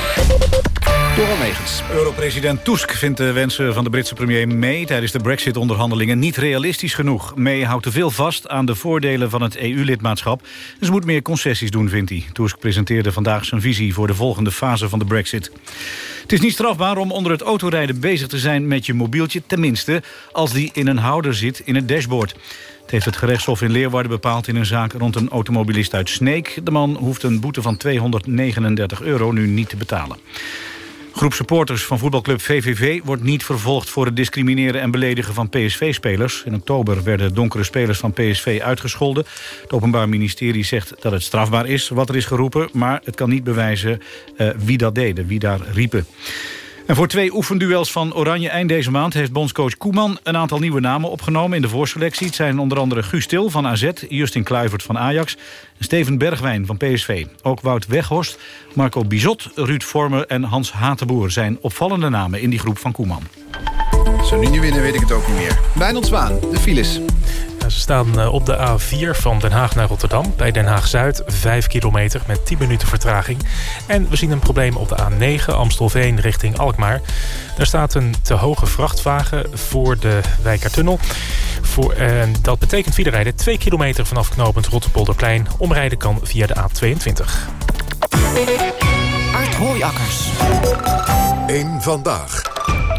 Doral Megens. Europresident Tusk vindt de wensen van de Britse premier May... tijdens de brexit-onderhandelingen niet realistisch genoeg. May houdt te veel vast aan de voordelen van het EU-lidmaatschap. Ze moet meer concessies doen, vindt hij. Tusk presenteerde vandaag zijn visie voor de volgende fase van de brexit. Het is niet strafbaar om onder het autorijden bezig te zijn met je mobieltje... tenminste als die in een houder zit in het dashboard. Het heeft het gerechtshof in Leeuwarden bepaald in een zaak rond een automobilist uit Sneek. De man hoeft een boete van 239 euro nu niet te betalen. Groep supporters van voetbalclub VVV wordt niet vervolgd... voor het discrimineren en beledigen van PSV-spelers. In oktober werden donkere spelers van PSV uitgescholden. Het Openbaar Ministerie zegt dat het strafbaar is wat er is geroepen... maar het kan niet bewijzen uh, wie dat deden, wie daar riepen. En voor twee oefenduels van Oranje eind deze maand... heeft bondscoach Koeman een aantal nieuwe namen opgenomen in de voorselectie. Het zijn onder andere Guus Til van AZ, Justin Kluivert van Ajax... en Steven Bergwijn van PSV. Ook Wout Weghorst, Marco Bizot, Ruud Vormer en Hans Hatenboer... zijn opvallende namen in die groep van Koeman. Zo nu niet winnen weet ik het ook niet meer. Wijnand Zwaan, de files. Ze staan eh, op de A4 van Den Haag naar Rotterdam. Bij Den Haag-Zuid 5 kilometer met 10 minuten vertraging. En we zien een probleem op de A9 Amstelveen richting Alkmaar. Daar staat een te hoge vrachtwagen voor de Wijkertunnel. Voor, en dat betekent rijden 2 kilometer vanaf knooppunt Rotterpolderplein. Omrijden kan via de A22. Art Hooijakkers. Eén vandaag.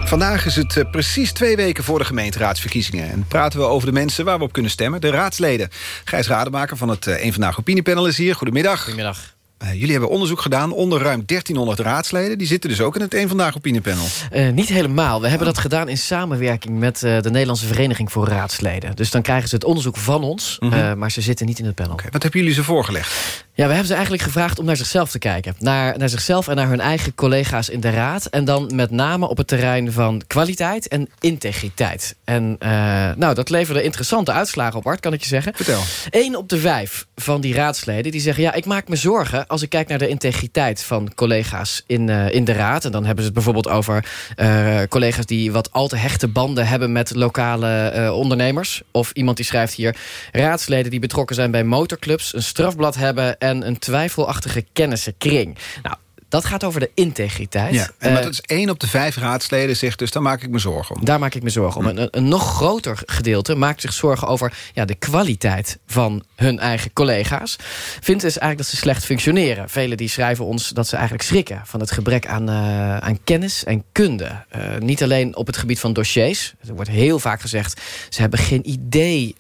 Vandaag is het eh, precies twee weken voor de gemeenteraadsverkiezingen. En praten we over de mensen waar we op kunnen stemmen. De raadsleden. Gijs Rademaker van het Eén Vandaag Opiniepanel is hier. Goedemiddag. Goedemiddag. Uh, jullie hebben onderzoek gedaan onder ruim 1300 raadsleden. Die zitten dus ook in het Eén Vandaag Opiniepanel. Uh, niet helemaal. We hebben dat gedaan in samenwerking met uh, de Nederlandse Vereniging voor Raadsleden. Dus dan krijgen ze het onderzoek van ons, mm -hmm. maar ze zitten niet in het panel. Okay, wat hebben jullie ze voorgelegd? Ja, we hebben ze eigenlijk gevraagd om naar zichzelf te kijken. Naar, naar zichzelf en naar hun eigen collega's in de raad. En dan met name op het terrein van kwaliteit en integriteit. En uh, nou, dat leverde interessante uitslagen op, Art, kan ik je zeggen. Vertel. Eén op de vijf van die raadsleden die zeggen... ja, ik maak me zorgen als ik kijk naar de integriteit van collega's in, uh, in de raad. En dan hebben ze het bijvoorbeeld over uh, collega's... die wat al te hechte banden hebben met lokale ondernemers. Of iemand die schrijft hier... raadsleden die betrokken zijn bij motorclubs... een strafblad hebben en een twijfelachtige kennissenkring. Nou, dat gaat over de integriteit. Ja, en uh, dat is één op de vijf raadsleden zegt dus... daar maak ik me zorgen om. Daar maak ik me zorgen om. Een, een, nog groter gedeelte maakt zich zorgen over... Ja, de kwaliteit van hun eigen collega's. Vindt dus eigenlijk dat ze slecht functioneren. Velen die schrijven ons dat ze eigenlijk schrikken... van het gebrek aan, uh, aan kennis en kunde. Uh, niet alleen op het gebied van dossiers. Er wordt heel vaak gezegd... ze hebben geen idee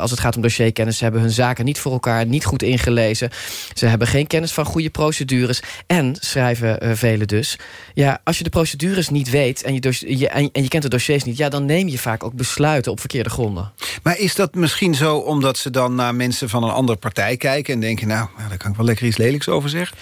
als het gaat om dossierkennis. Ze hebben hun zaken niet voor elkaar, niet goed ingelezen. Ze hebben geen kennis van goede procedures... En En, schrijven uh, velen dus... ja, als je de procedures niet weet en je, je, en, en je kent de dossiers niet... ja, dan neem je vaak ook besluiten op verkeerde gronden. Maar is dat misschien zo omdat ze dan naar mensen van een andere partij kijken... en denken, nou, daar kan ik wel lekker iets lelijks over zeggen?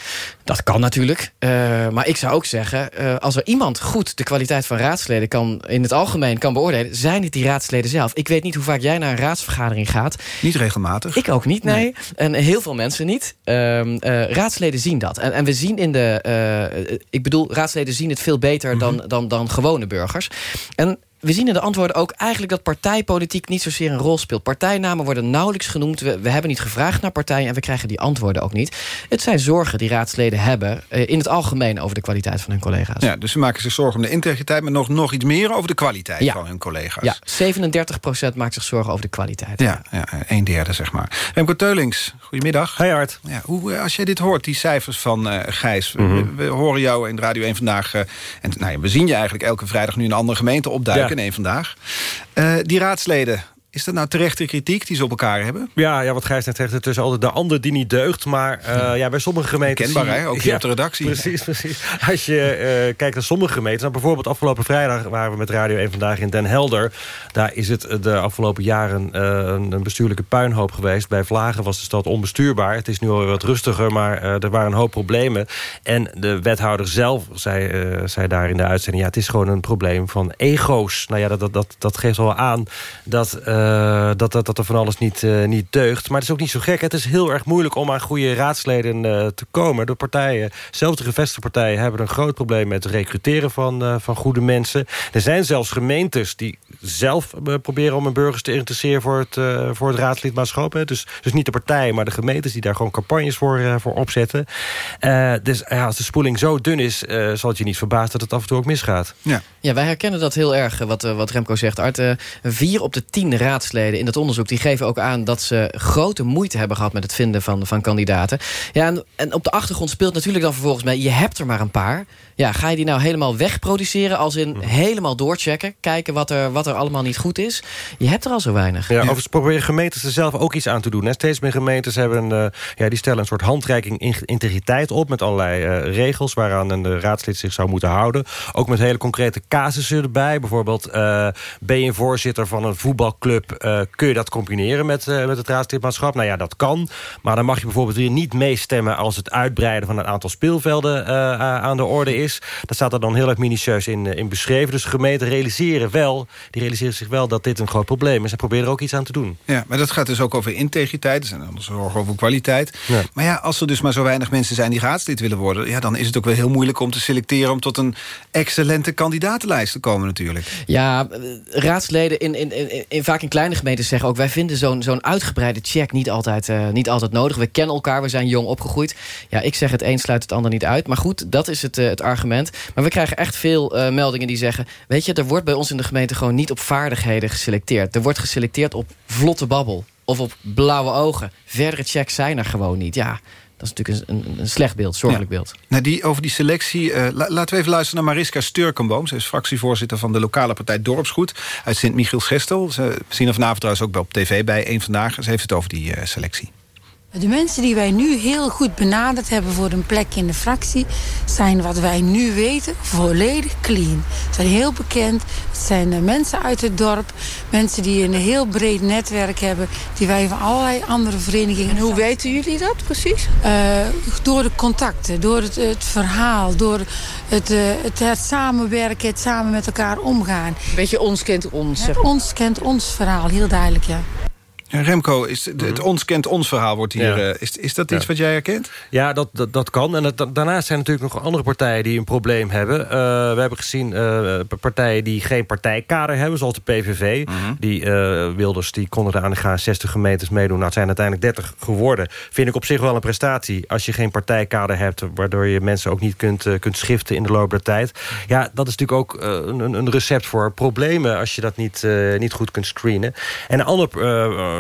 Dat kan natuurlijk. Uh, maar ik zou ook zeggen, uh, als er iemand goed de kwaliteit van raadsleden... kan in het algemeen kan beoordelen, zijn het die raadsleden zelf. Ik weet niet hoe vaak jij naar een raadsvergadering gaat. Niet regelmatig. Ik ook niet, nee. nee. En heel veel mensen niet. Uh, raadsleden zien dat. En, en, we zien in de... ik bedoel, raadsleden zien het veel beter dan, mm -hmm. dan, dan gewone burgers. En we zien in de antwoorden ook eigenlijk dat partijpolitiek niet zozeer een rol speelt. Partijnamen worden nauwelijks genoemd. We, we, hebben niet gevraagd naar partijen en we krijgen die antwoorden ook niet. Het zijn zorgen die raadsleden hebben uh, in het algemeen over de kwaliteit van hun collega's. Ja, dus ze maken zich zorgen om de integriteit, maar nog, nog iets meer over de kwaliteit ja. van hun collega's. Ja, 37% maakt zich zorgen over de kwaliteit. Ja, ja, een derde zeg maar. Remco Teulings, goedemiddag. Hey Art. Ja, hoe, als jij dit hoort, die cijfers van uh, Gijs. Mm -hmm. we, we, horen jou in Radio 1 vandaag. Uh, en nou ja, we zien je eigenlijk elke vrijdag nu in een andere gemeente opduiken. Ja. Één vandaag. Uh, die raadsleden, is dat nou terechte kritiek die ze op elkaar hebben? Ja, ja wat Gijs net zegt, het is altijd de ander die niet deugt. Maar uh, ja, bij sommige gemeenten... Kenbaar, hè? Ook hier ja, op de redactie. Precies, precies. Als je uh, kijkt naar sommige gemeenten... Nou, bijvoorbeeld afgelopen vrijdag waren we met Radio 1 Vandaag in Den Helder. Daar is het de afgelopen jaren uh, een bestuurlijke puinhoop geweest. Bij Vlagen was de stad onbestuurbaar. Het is nu alweer wat rustiger, maar er waren een hoop problemen. En de wethouder zelf zei, zei daar in de uitzending... ja, het is gewoon een probleem van ego's. Nou ja, dat, dat, dat, dat geeft wel aan dat... Uh, dat, dat, dat er van alles niet, uh, niet deugt. Maar het is ook niet zo gek. Het is heel erg moeilijk om aan goede raadsleden uh, te komen. De partijen, zelfs de gevestigde partijen... hebben een groot probleem met het recruteren van, van goede mensen. Er zijn zelfs gemeentes die zelf proberen... om hun burgers te interesseren voor het, voor het raadslidmaatschap. Hè. Dus, dus niet de partijen, maar de gemeentes... die daar gewoon campagnes voor, voor opzetten. dus ja, als de spoeling zo dun is... zal het je niet verbazen dat het af en toe ook misgaat. Ja, ja wij herkennen dat heel erg, wat, wat Remco zegt. Art, vier op de tien raadsleden in dat onderzoek... die geven ook aan dat ze grote moeite hebben gehad... met het vinden van, van kandidaten. Ja, en, en op de achtergrond speelt natuurlijk dan vervolgens mee... je hebt er maar een paar. Ja, ga je die nou helemaal wegproduceren... als in helemaal doorchecken, kijken wat er, wat er allemaal niet goed is? Je hebt er al zo weinig. Ja, overigens proberen gemeentes er zelf ook iets aan te doen. Hè. Steeds meer gemeentes hebben, uh, ja, die stellen een soort handreiking integriteit op... met allerlei uh, regels waaraan een raadslid zich zou moeten houden. Ook met hele concrete casussen erbij. Bijvoorbeeld, uh, ben je voorzitter van een voetbalclub... Uh, kun je dat combineren met, uh, met het raadslidmaatschap? Nou ja, dat kan. Maar dan mag je bijvoorbeeld weer niet meestemmen... als het uitbreiden van een aantal speelvelden uh, aan de orde is. Dat staat er dan heel erg minutieus in, in beschreven. Dus gemeenten realiseren wel, die realiseren zich wel dat dit een groot probleem is... en proberen er ook iets aan te doen. Ja, maar dat gaat dus ook over integriteit. en dan zorgen over kwaliteit. Ja. Maar ja, als er dus maar zo weinig mensen zijn die raadslid willen worden... Ja, dan is het ook wel heel moeilijk om te selecteren... om tot een excellente kandidatenlijst te komen natuurlijk. Ja, raadsleden in, in, in, in vaak in kleine gemeentes zeggen ook... wij vinden zo'n zo'n uitgebreide check niet altijd, uh, niet altijd nodig. We kennen elkaar, we zijn jong opgegroeid. Ja, ik zeg het een sluit het ander niet uit. Maar goed, dat is het, uh, het argument. Maar we krijgen echt veel uh, meldingen die zeggen... weet je, er wordt bij ons in de gemeente gewoon niet op vaardigheden geselecteerd. Er wordt geselecteerd op vlotte babbel. Of op blauwe ogen. Verdere checks zijn er gewoon niet. Ja, dat is natuurlijk een, een, een slecht beeld, zorgelijk ja. beeld. Nou, die, over die selectie, uh, la, laten we even luisteren naar Mariska Sturkenboom. Ze is fractievoorzitter van de lokale partij Dorpsgoed uit Sint-Michiels-Gestel. We zien haar vanavond trouwens ook op tv bij één vandaag. Ze heeft het over die uh, selectie. De mensen die wij nu heel goed benaderd hebben voor een plek in de fractie... zijn wat wij nu weten volledig clean. Ze zijn heel bekend. Het zijn mensen uit het dorp. Mensen die een heel breed netwerk hebben... die wij van allerlei andere verenigingen... En hoe weten jullie dat precies? Uh, door de contacten, door het, het verhaal... door het, uh, het, het, samenwerken, het samen met elkaar omgaan. Beetje ons kent ons. Ons kent ons verhaal, heel duidelijk, ja. Remco, is het, het, ons kent ons verhaal wordt hier. Ja. Uh, is, is dat iets ja. wat jij herkent? Ja, dat, dat, dat kan. En daarnaast zijn natuurlijk nog andere partijen die een probleem hebben. Uh, we hebben gezien uh, partijen die geen partijkader hebben, zoals de PVV. Mm -hmm. Die Wilders die konden er aan gaan 60 gemeentes meedoen. Nou, het zijn uiteindelijk 30 geworden. Vind ik op zich wel een prestatie. Als je geen partijkader hebt, waardoor je mensen ook niet kunt, kunt schiften in de loop der tijd. Ja, dat is natuurlijk ook een, een recept voor problemen als je dat niet, niet goed kunt screenen. En een ander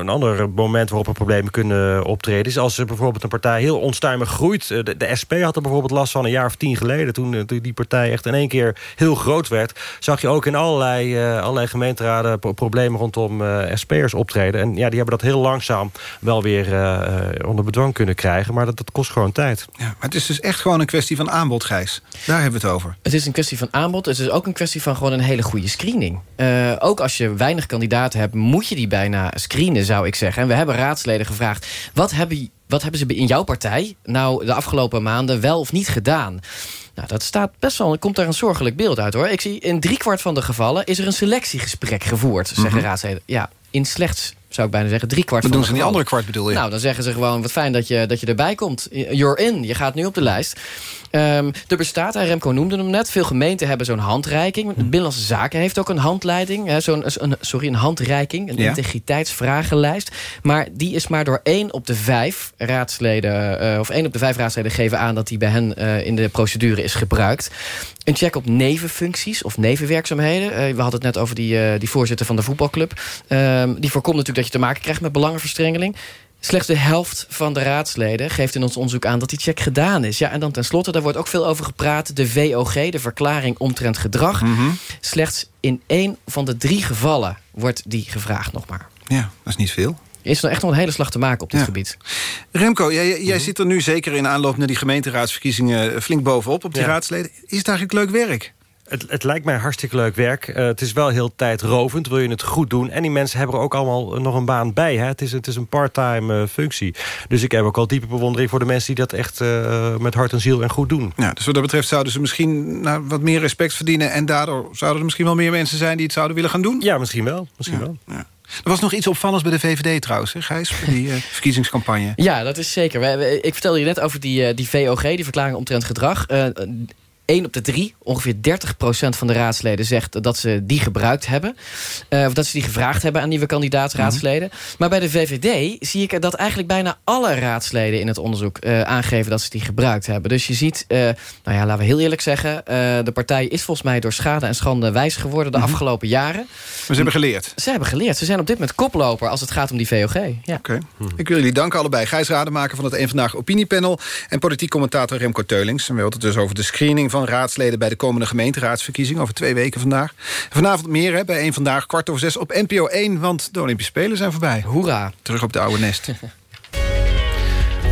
een ander moment waarop er problemen kunnen optreden... is als er bijvoorbeeld een partij heel onstuimig groeit. De, de SP had er bijvoorbeeld last van een jaar of tien geleden... toen die partij echt in één keer heel groot werd... zag je ook in allerlei, allerlei gemeenteraden problemen rondom SP'ers optreden. En ja, die hebben dat heel langzaam wel weer onder bedwang kunnen krijgen. Maar dat, dat kost gewoon tijd. Ja, maar het is dus echt gewoon een kwestie van aanbod, Gijs. Daar hebben we het over. Het is een kwestie van aanbod. Het is ook een kwestie van gewoon een hele goede screening. Uh, ook als je weinig kandidaten hebt, moet je die bijna screenen, zou ik zeggen. En we hebben raadsleden gevraagd... wat hebben, wat hebben ze in jouw partij nou de afgelopen maanden wel of niet gedaan? Nou, dat staat best wel, komt daar een zorgelijk beeld uit hoor. Ik zie in driekwart van de gevallen is er een selectiegesprek gevoerd, zeggen mhm. raadsleden. Ja, in slechts zou ik bijna zeggen, drie kwart van doen ze die andere kwart bedoel je? Nou, dan zeggen ze gewoon, wat fijn dat je, dat je erbij komt. You're in, je gaat nu op de lijst. Um, er bestaat, Remco noemde hem net, veel gemeenten hebben zo'n handreiking. Binnenlandse Zaken heeft ook een handleiding, zo'n een, sorry, een handreiking, een integriteitsvragenlijst. Maar die is maar door één op de vijf raadsleden, uh, of één op de vijf raadsleden geven aan dat die bij hen uh, in de procedure is gebruikt. Een check op nevenfuncties of nevenwerkzaamheden. Uh, we hadden het net over die, die voorzitter van de voetbalclub. Um, die voorkomt natuurlijk dat je te maken krijgt met belangenverstrengeling. Slechts de helft van de raadsleden geeft in ons onderzoek aan dat die check gedaan is. Ja, en dan tenslotte, daar wordt ook veel over gepraat... de VOG, de verklaring omtrent gedrag. Mhm. Slechts in één van de drie gevallen wordt die gevraagd nog maar. Ja, dat is niet veel. Is er echt nog een hele slag te maken op dit gebied. Remco, jij, jij mhm. zit er nu zeker in aanloop naar die gemeenteraadsverkiezingen... flink bovenop op die raadsleden. Is het eigenlijk leuk werk? Het, het, lijkt mij hartstikke leuk werk. Uh, het is wel heel tijdrovend, wil je het goed doen. En die mensen hebben er ook allemaal nog een baan bij. Hè? Het, is, het is een part-time uh, functie. Dus ik heb ook al diepe bewondering voor de mensen... die dat echt uh, met hart en ziel en goed doen. Ja, dus wat dat betreft zouden ze misschien nou, wat meer respect verdienen... en daardoor zouden er misschien wel meer mensen zijn... die het zouden willen gaan doen? Ja, misschien wel. Misschien ja, wel. Ja. Er was nog iets opvallends bij de VVD trouwens, hè, Gijs? Die uh, verkiezingscampagne. Ja, dat is zeker. Ik vertelde je net over die, die VOG, die verklaring omtrent gedrag. 1 op de 3, ongeveer 30% van de raadsleden... zegt dat ze die gebruikt hebben. Uh, of dat ze die gevraagd hebben aan nieuwe kandidaatraadsleden. Mm Maar bij de VVD zie ik dat eigenlijk bijna alle raadsleden... in het onderzoek uh, aangeven dat ze die gebruikt hebben. Dus je ziet, uh, nou ja, laten we heel eerlijk zeggen... de partij is volgens mij door schade en schande wijs geworden... de mm -hmm. afgelopen jaren. Maar ze hebben geleerd? Ze hebben geleerd. Ze zijn op dit moment koploper als het gaat om die VOG. Ja. Oké. Ik wil jullie danken allebei. Gijs Rademaker van het Eén Vandaag Opiniepanel... en politiek commentator Remco Teulings. En we hadden het dus over de screening van raadsleden... bij de komende gemeenteraadsverkiezing over twee weken vandaag. Vanavond meer hè, bij één Vandaag, kwart over zes op NPO 1... want de Olympische Spelen zijn voorbij. Hoera. Terug op de oude nest.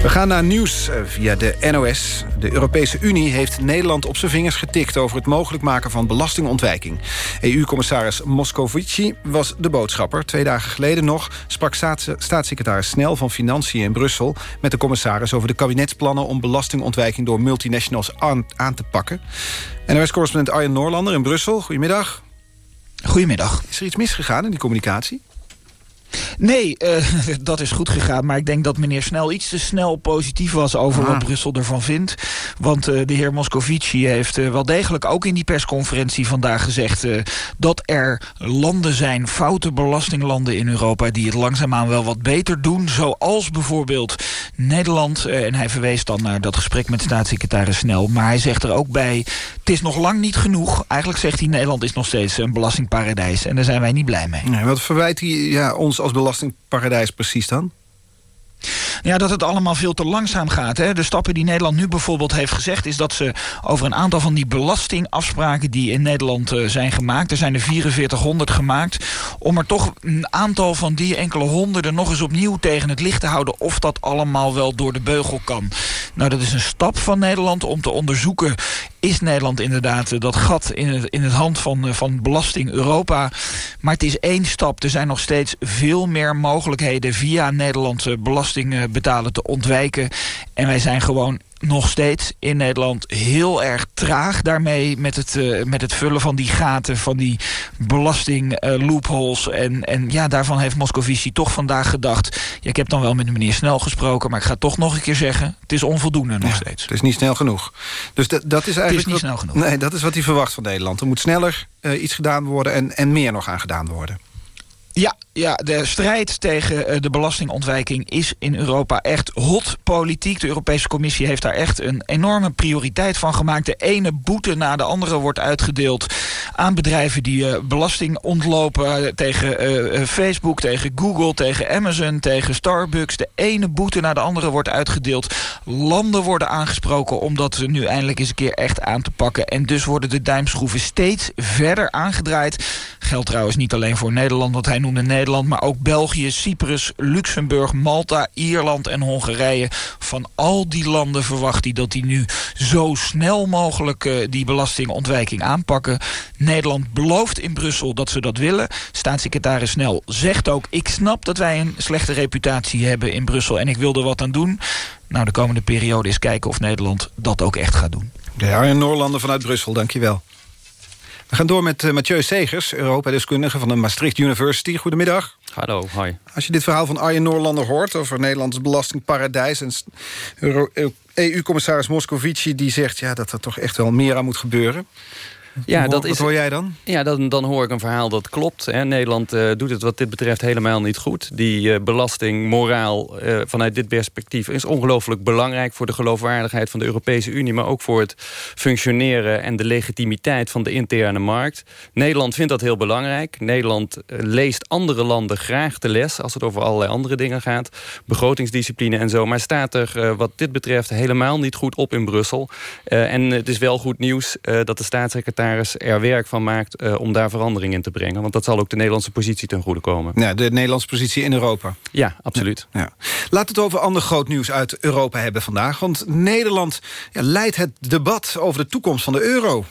We gaan naar nieuws eh, via de NOS. De Europese Unie heeft Nederland op zijn vingers getikt... over het mogelijk maken van belastingontwijking. EU-commissaris Moscovici was de boodschapper. Twee dagen geleden nog sprak staatssecretaris Snel van Financiën in Brussel... met de commissaris over de kabinetsplannen... om belastingontwijking door multinationals aan, aan te pakken. NOS-correspondent Arjen Noorlander in Brussel. Goedemiddag. Goedemiddag. Is er iets misgegaan in die communicatie? Nee, uh, dat is goed gegaan. Maar ik denk dat meneer Snel iets te snel positief was over ah. wat Brussel ervan vindt. Want uh, de heer Moscovici heeft uh, wel degelijk ook in die persconferentie vandaag gezegd... dat er landen zijn, foute belastinglanden in Europa... die het langzaamaan wel wat beter doen. Zoals bijvoorbeeld Nederland. en hij verwees dan naar dat gesprek met staatssecretaris Snel. Maar hij zegt er ook bij, het is nog lang niet genoeg. Eigenlijk zegt hij, Nederland is nog steeds een belastingparadijs. En daar zijn wij niet blij mee. Nee, wat verwijt hij ja, ons als belastingparadijs precies dan? Ja, dat het allemaal veel te langzaam gaat. Hè. De stappen die Nederland nu bijvoorbeeld heeft gezegd... is dat ze over een aantal van die belastingafspraken... die in Nederland uh, zijn gemaakt... er zijn er 4400 gemaakt... om er toch een aantal van die enkele honderden... nog eens opnieuw tegen het licht te houden... of dat allemaal wel door de beugel kan. Nou, dat is een stap van Nederland om te onderzoeken is Nederland inderdaad eh, dat gat in het, in het hand van, eh, van belasting Europa. Maar het is één stap. Er zijn nog steeds veel meer mogelijkheden via Nederlandse belasting betalen te ontwijken. En wij zijn gewoon nog steeds in Nederland heel erg traag daarmee... met het, uh, met het vullen van die gaten, van die belasting uh, loopholes. En, en ja, daarvan heeft Moscovici toch vandaag gedacht... Ja, ik heb dan wel met de meneer Snel gesproken... maar ik ga toch nog een keer zeggen... het is onvoldoende nog steeds. Het is niet snel genoeg. Dus dat, dat is eigenlijk... Het is niet snel genoeg. Nee, dat is wat hij verwacht van Nederland. Er moet sneller uh, iets gedaan worden en, en meer nog aan gedaan worden. Ja, ja, de strijd tegen eh, de belastingontwijking is in Europa echt hot politiek. De Europese Commissie heeft daar echt een enorme prioriteit van gemaakt. De ene boete na de andere wordt uitgedeeld aan bedrijven die eh, belasting ontlopen... tegen eh, Facebook, tegen Google, tegen Amazon, tegen Starbucks. De ene boete naar de andere wordt uitgedeeld. Landen worden aangesproken om dat nu eindelijk eens een keer echt aan te pakken. En dus worden de duimschroeven steeds verder aangedraaid. Geldt trouwens niet alleen voor Nederland, want hij noemde Nederland... maar ook België, Cyprus, Luxemburg, Malta, Ierland en Hongarije. Van al die landen verwacht hij dat die nu zo snel mogelijk... eh, die belastingontwijking aanpakken. Nederland belooft in Brussel dat ze dat willen. Staatssecretaris Snel zegt ook... ik snap dat wij een slechte reputatie hebben in Brussel... en ik wil er wat aan doen. Nou, de komende periode is kijken of Nederland dat ook echt gaat doen. De Arjen Noorlander vanuit Brussel, dankjewel. We gaan door met uh, Mathieu Segers, Europa-deskundige van de Maastricht University. Goedemiddag. Hallo, hoi. Als je dit verhaal van Arjen Noorlander hoort... over Nederlands belastingparadijs... en EU-commissaris Moscovici die zegt... Ja, dat er toch echt wel meer aan moet gebeuren... Ja, wat, dat is, wat hoor jij dan? Ja, dan, dan hoor ik een verhaal dat klopt. Hè. Nederland uh, doet het wat dit betreft helemaal niet goed. Die uh, belastingmoraal uh, vanuit dit perspectief is ongelooflijk belangrijk... voor de geloofwaardigheid van de Europese Unie... maar ook voor het functioneren en de legitimiteit van de interne markt. Nederland vindt dat heel belangrijk. Nederland leest andere landen graag de les... als het over allerlei andere dingen gaat. Begrotingsdiscipline en zo. Maar staat er wat dit betreft helemaal niet goed op in Brussel. en het is wel goed nieuws dat de staatssecretaris er werk van maakt uh, om daar verandering in te brengen. Want dat zal ook de Nederlandse positie ten goede komen. Ja, de Nederlandse positie in Europa. Ja, absoluut. Ja, ja. Laat het over ander groot nieuws uit Europa hebben vandaag. Want Nederland ja, leidt het debat over de toekomst van de euro.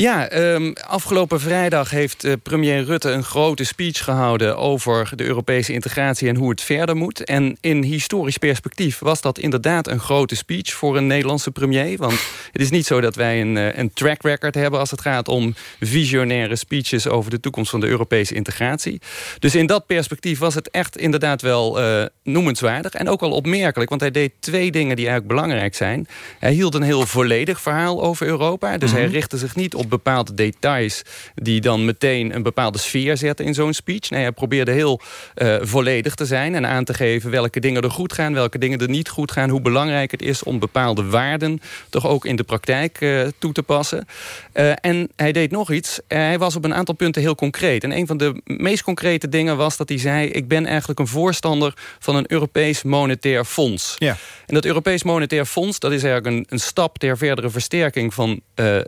Ja, um, afgelopen vrijdag heeft uh, premier Rutte een grote speech gehouden... over de Europese integratie en hoe het verder moet. En in historisch perspectief was dat inderdaad een grote speech... voor een Nederlandse premier. Want het is niet zo dat wij een, uh, een track record hebben... als het gaat om visionaire speeches over de toekomst van de Europese integratie. Dus in dat perspectief was het echt inderdaad wel uh, noemenswaardig. En ook wel opmerkelijk, want hij deed twee dingen die eigenlijk belangrijk zijn. Hij hield een heel volledig verhaal over Europa. Dus mm -hmm. hij richtte zich niet op bepaalde details... die dan meteen een bepaalde sfeer zetten in zo'n speech. Nee, hij probeerde heel uh, volledig te zijn... en aan te geven welke dingen er goed gaan... welke dingen er niet goed gaan. Hoe belangrijk het is om bepaalde waarden... toch ook in de praktijk uh, toe te passen. Uh, en hij deed nog iets. hij was op een aantal punten heel concreet. En een van de meest concrete dingen was dat hij zei... ik ben eigenlijk een voorstander van een Europees Monetair Fonds. Ja. En dat Europees Monetair Fonds... dat is eigenlijk een, een stap ter verdere versterking van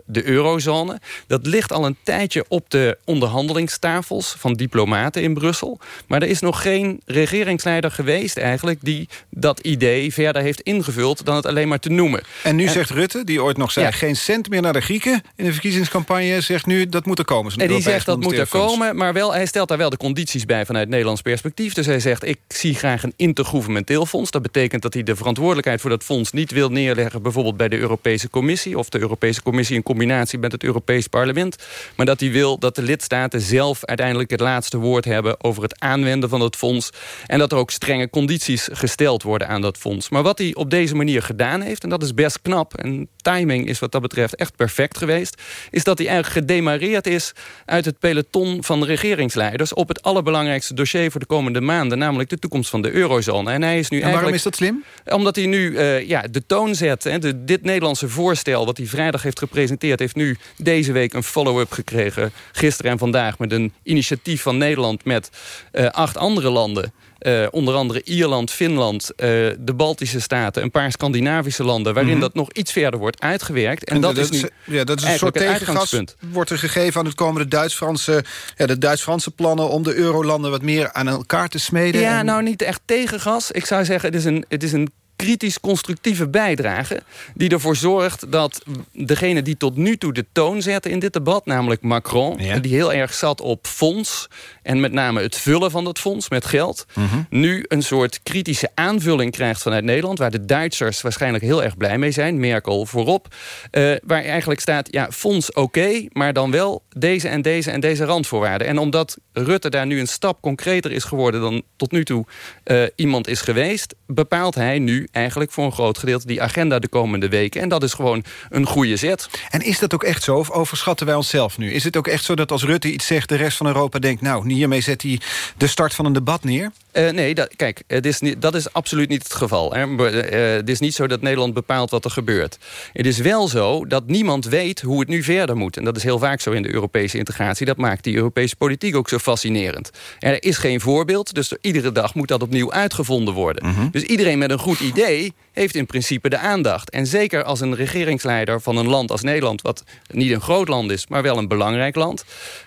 de eurozone. Dat ligt al een tijdje op de onderhandelingstafels van diplomaten in Brussel. Maar er is nog geen regeringsleider geweest eigenlijk... die dat idee verder heeft ingevuld dan het alleen maar te noemen. En nu en, zegt Rutte, die ooit nog zei... Ja. geen cent meer naar de Grieken in de verkiezingscampagne... zegt nu dat moet er komen. En die zegt dat moet er komen, maar wel, hij stelt daar wel de condities bij... vanuit Nederlands perspectief. Dus hij zegt, ik zie graag een intergouvernementeel fonds. Dat betekent dat hij de verantwoordelijkheid voor dat fonds niet wil neerleggen... bijvoorbeeld bij de Europese Commissie... of de Europese Commissie in combinatie met het Europees Parlement. Maar dat hij wil dat de lidstaten zelf uiteindelijk het laatste woord hebben... over het aanwenden van het fonds. En dat er ook strenge condities gesteld worden aan dat fonds. Maar wat hij op deze manier gedaan heeft, en dat is best knap... en timing is wat dat betreft echt perfect geweest... is dat hij eigenlijk gedemareerd is uit het peloton van de regeringsleiders... op het allerbelangrijkste dossier voor de komende maanden... namelijk de toekomst van de eurozone. En, hij is nu en waarom is dat slim? Omdat hij nu uh, ja, de toon zet. Hè, de, dit Nederlandse voorstel wat hij vrijdag heeft gepresenteerd... heeft nu deze week een follow-up gekregen. Gisteren en vandaag met een initiatief van Nederland... met uh, acht andere landen. Uh, onder andere Ierland, Finland, uh, de Baltische Staten... een paar Scandinavische landen... waarin mm -hmm. dat nog iets verder wordt uitgewerkt. En, en dat, dat, is nu ja, dat is een soort tegengas wordt er gegeven aan het komende Duits-Franse... Ja, de Duits-Franse plannen om de eurolanden wat meer aan elkaar te smeden. Ja, en... nou niet echt tegengas. Ik zou zeggen, het is een, het is een kritisch constructieve bijdrage... die ervoor zorgt dat degene die tot nu toe de toon zetten in dit debat... namelijk Macron, ja. die heel erg zat op fonds... en met name het vullen van dat fonds met geld... Mm -hmm. nu een soort kritische aanvulling krijgt vanuit Nederland... waar de Duitsers waarschijnlijk heel erg blij mee zijn, Merkel voorop... Uh, waar eigenlijk staat, ja, fonds oké, okay, maar dan wel deze en deze en deze randvoorwaarden. En omdat Rutte daar nu een stap concreter is geworden... dan tot nu toe uh, iemand is geweest, bepaalt hij nu eigenlijk voor een groot gedeelte die agenda de komende weken. En dat is gewoon een goede zet. En is dat ook echt zo? Of overschatten wij onszelf nu? Is het ook echt zo dat als Rutte iets zegt... de rest van Europa denkt, nou, hiermee zet hij de start van een debat neer? Eh, nee, dat, kijk, het is niet, dat is absoluut niet het geval. Hè. Eh, het is niet zo dat Nederland bepaalt wat er gebeurt. Het is wel zo dat niemand weet hoe het nu verder moet. En dat is heel vaak zo in de Europese integratie. Dat maakt die Europese politiek ook zo fascinerend. Er is geen voorbeeld, dus iedere dag moet dat opnieuw uitgevonden worden. Dus iedereen met een goed idee heeft in principe de aandacht. En zeker als een regeringsleider van een land als Nederland... wat niet een groot land is, maar wel een belangrijk land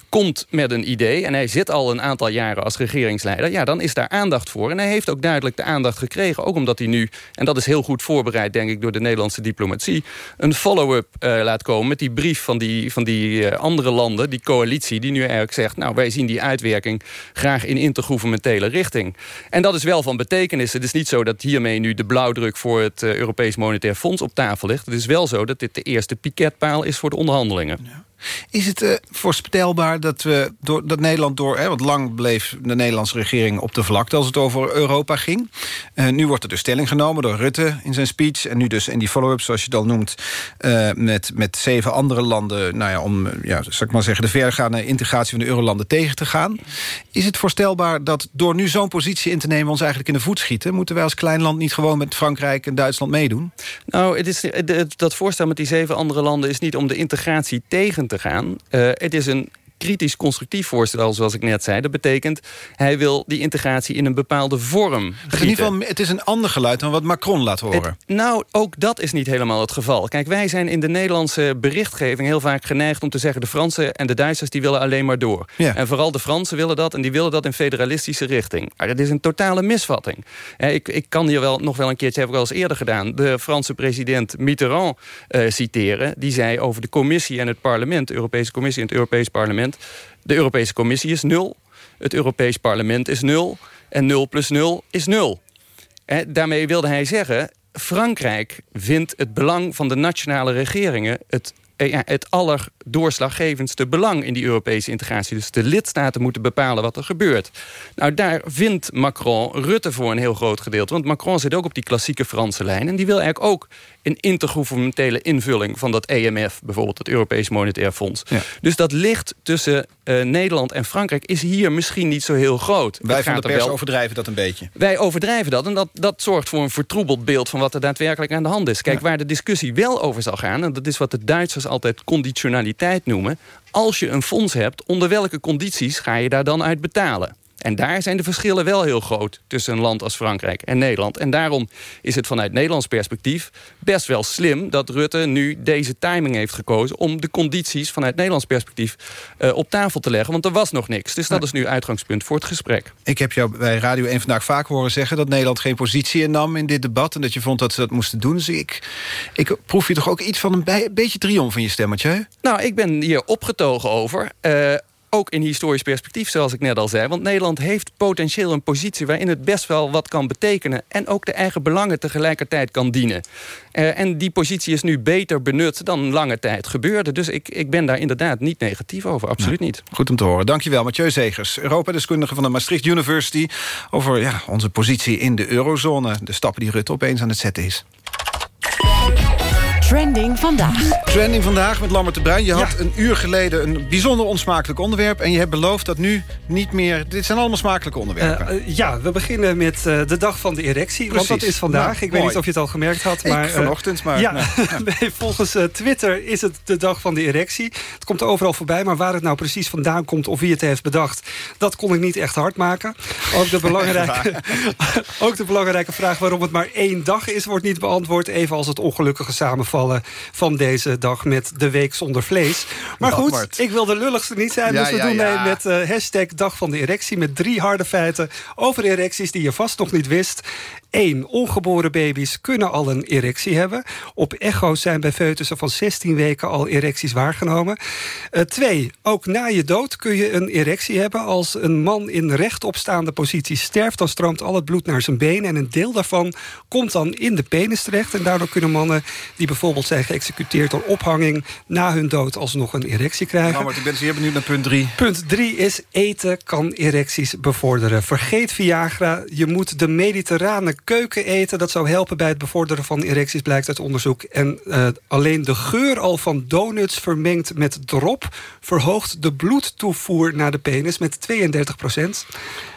komt met een idee... en hij zit al een aantal jaren als regeringsleider... ja, dan is daar aandacht voor. En hij heeft ook duidelijk de aandacht gekregen. Ook omdat hij nu, en dat is heel goed voorbereid... denk ik, door de Nederlandse diplomatie... een follow-up uh, laat komen met die brief van die, van die uh, andere landen... die coalitie, die nu eigenlijk zegt... nou, wij zien die uitwerking graag in intergouvernementele richting. En dat is wel van betekenis. Het is niet zo dat hiermee nu de blauwdruk... voor het uh, Europees Monetair Fonds op tafel ligt. Het is wel zo dat dit de eerste piketpaal is voor de onderhandelingen. Ja. Is het uh, voorspelbaar dat, we door, dat Nederland door... Hè, want lang bleef de Nederlandse regering op de vlakte... als het over Europa ging. Uh, nu wordt er dus stelling genomen door Rutte in zijn speech... en nu dus in die follow-up, zoals je het al noemt... Uh, met, met zeven andere landen... Nou ja, om ja, zal ik maar zeggen, de vergaande integratie van de eurolanden tegen te gaan. Is het voorstelbaar dat door nu zo'n positie in te nemen... ons eigenlijk in de voet schieten? Moeten wij als klein land niet gewoon met Frankrijk en Duitsland meedoen? Nou, het is, dat voorstel met die zeven andere landen... is niet om de integratie tegen te gaan. Uh, het is een kritisch constructief voorstel, zoals ik net zei. Dat betekent, hij wil die integratie in een bepaalde vorm in ieder geval, het is een ander geluid dan wat Macron laat horen. Het, nou, ook dat is niet helemaal het geval. Kijk, wij zijn in de Nederlandse berichtgeving heel vaak geneigd om te zeggen... de Fransen en de Duitsers die willen alleen maar door. Ja. En vooral de Fransen willen dat en die willen dat in federalistische richting. Maar dat is een totale misvatting. Ik, ik kan hier wel nog wel een keertje, heb ik al eens eerder gedaan... de Franse president Mitterrand uh, citeren. Die zei over de commissie en het parlement... de Europese Commissie en het Europees Parlement de Europese Commissie is nul. Het Europees Parlement is nul. En 0 plus 0 is 0. En daarmee wilde hij zeggen... Frankrijk vindt het belang van de nationale regeringen... het ja, het allerdoorslaggevendste belang in die Europese integratie. Dus de lidstaten moeten bepalen wat er gebeurt. Nou, daar vindt Macron Rutte voor een heel groot gedeelte. Want Macron zit ook op die klassieke Franse lijn. En die wil eigenlijk ook een intergouvernementele invulling van dat EMF. Bijvoorbeeld het Europees Monetair Fonds. Ja. Dus dat ligt tussen uh, Nederland en Frankrijk is hier misschien niet zo heel groot. Wij van de pers wel... overdrijven dat een beetje. Wij overdrijven dat en dat, dat zorgt voor een vertroebeld beeld... van wat er daadwerkelijk aan de hand is. Kijk, ja. waar de discussie wel over zal gaan... en dat is wat de Duitsers altijd conditionaliteit noemen... als je een fonds hebt, onder welke condities ga je daar dan uit betalen? En daar zijn de verschillen wel heel groot tussen een land als Frankrijk en Nederland. En daarom is het vanuit Nederlands perspectief best wel slim... dat Rutte nu deze timing heeft gekozen... om de condities vanuit Nederlands perspectief uh, op tafel te leggen. Want er was nog niks. Dus dat is nu uitgangspunt voor het gesprek. Ik heb jou bij Radio 1 vandaag vaak horen zeggen... dat Nederland geen positie innam in dit debat... en dat je vond dat ze dat moesten doen. Dus ik, ik proef je toch ook iets van een, beetje triomf in je stemmetje? Nou, ik ben hier opgetogen over... Uh, ook in historisch perspectief, zoals ik net al zei. Want Nederland heeft potentieel een positie... waarin het best wel wat kan betekenen... en ook de eigen belangen tegelijkertijd kan dienen. Uh, en die positie is nu beter benut dan lange tijd gebeurde. Dus ik, ik ben daar inderdaad niet negatief over, absoluut niet. Goed om te horen. Dankjewel, Mathieu Zegers. Europa-deskundige van de Maastricht University... over ja, onze positie in de eurozone. De stappen die Rutte opeens aan het zetten is. Trending vandaag. Trending vandaag met Lammert de Bruin. Je had een uur geleden een bijzonder onsmakelijk onderwerp... en je hebt beloofd dat nu niet meer... Dit zijn allemaal smakelijke onderwerpen. Uh, uh, ja, we beginnen met uh, de dag van de erectie. Precies. Want dat is vandaag. Nou, ik mooi. weet niet of je het al gemerkt had. Maar, ik vanochtend, maar... Ja, nee, volgens Twitter is het de dag van de erectie. Het komt overal voorbij, maar waar het nou precies vandaan komt... of wie het heeft bedacht, dat kon ik niet echt hard maken. Ook de belangrijke, ook de belangrijke vraag waarom het maar één dag is... wordt niet beantwoord, even als het ongelukkige van deze dag met de week zonder vlees. Maar goed, ik wil de lulligste niet zijn. Ja, dus we ja, doen mee met uh, hashtag dag van de erectie... met drie harde feiten over erecties die je vast nog niet wist. 1. Ongeboren baby's kunnen al een erectie hebben. Op echo's zijn bij foetussen van 16 weken al erecties waargenomen. 2. Uh, ook na je dood kun je een erectie hebben. Als een man in rechtopstaande positie sterft... dan stroomt al het bloed naar zijn been. En een deel daarvan komt dan in de penis terecht. En daardoor kunnen mannen die bijvoorbeeld zijn geëxecuteerd... door ophanging na hun dood alsnog een erectie krijgen. Nou, maar ik ben zeer benieuwd naar punt 3. Punt 3 is eten kan erecties bevorderen. Vergeet Viagra. Je moet de mediterrane keukeneten... dat zou helpen bij het bevorderen van erecties, blijkt uit onderzoek. En uh, alleen de geur al van donuts vermengd met drop... verhoogt de bloedtoevoer naar de penis met 32 procent.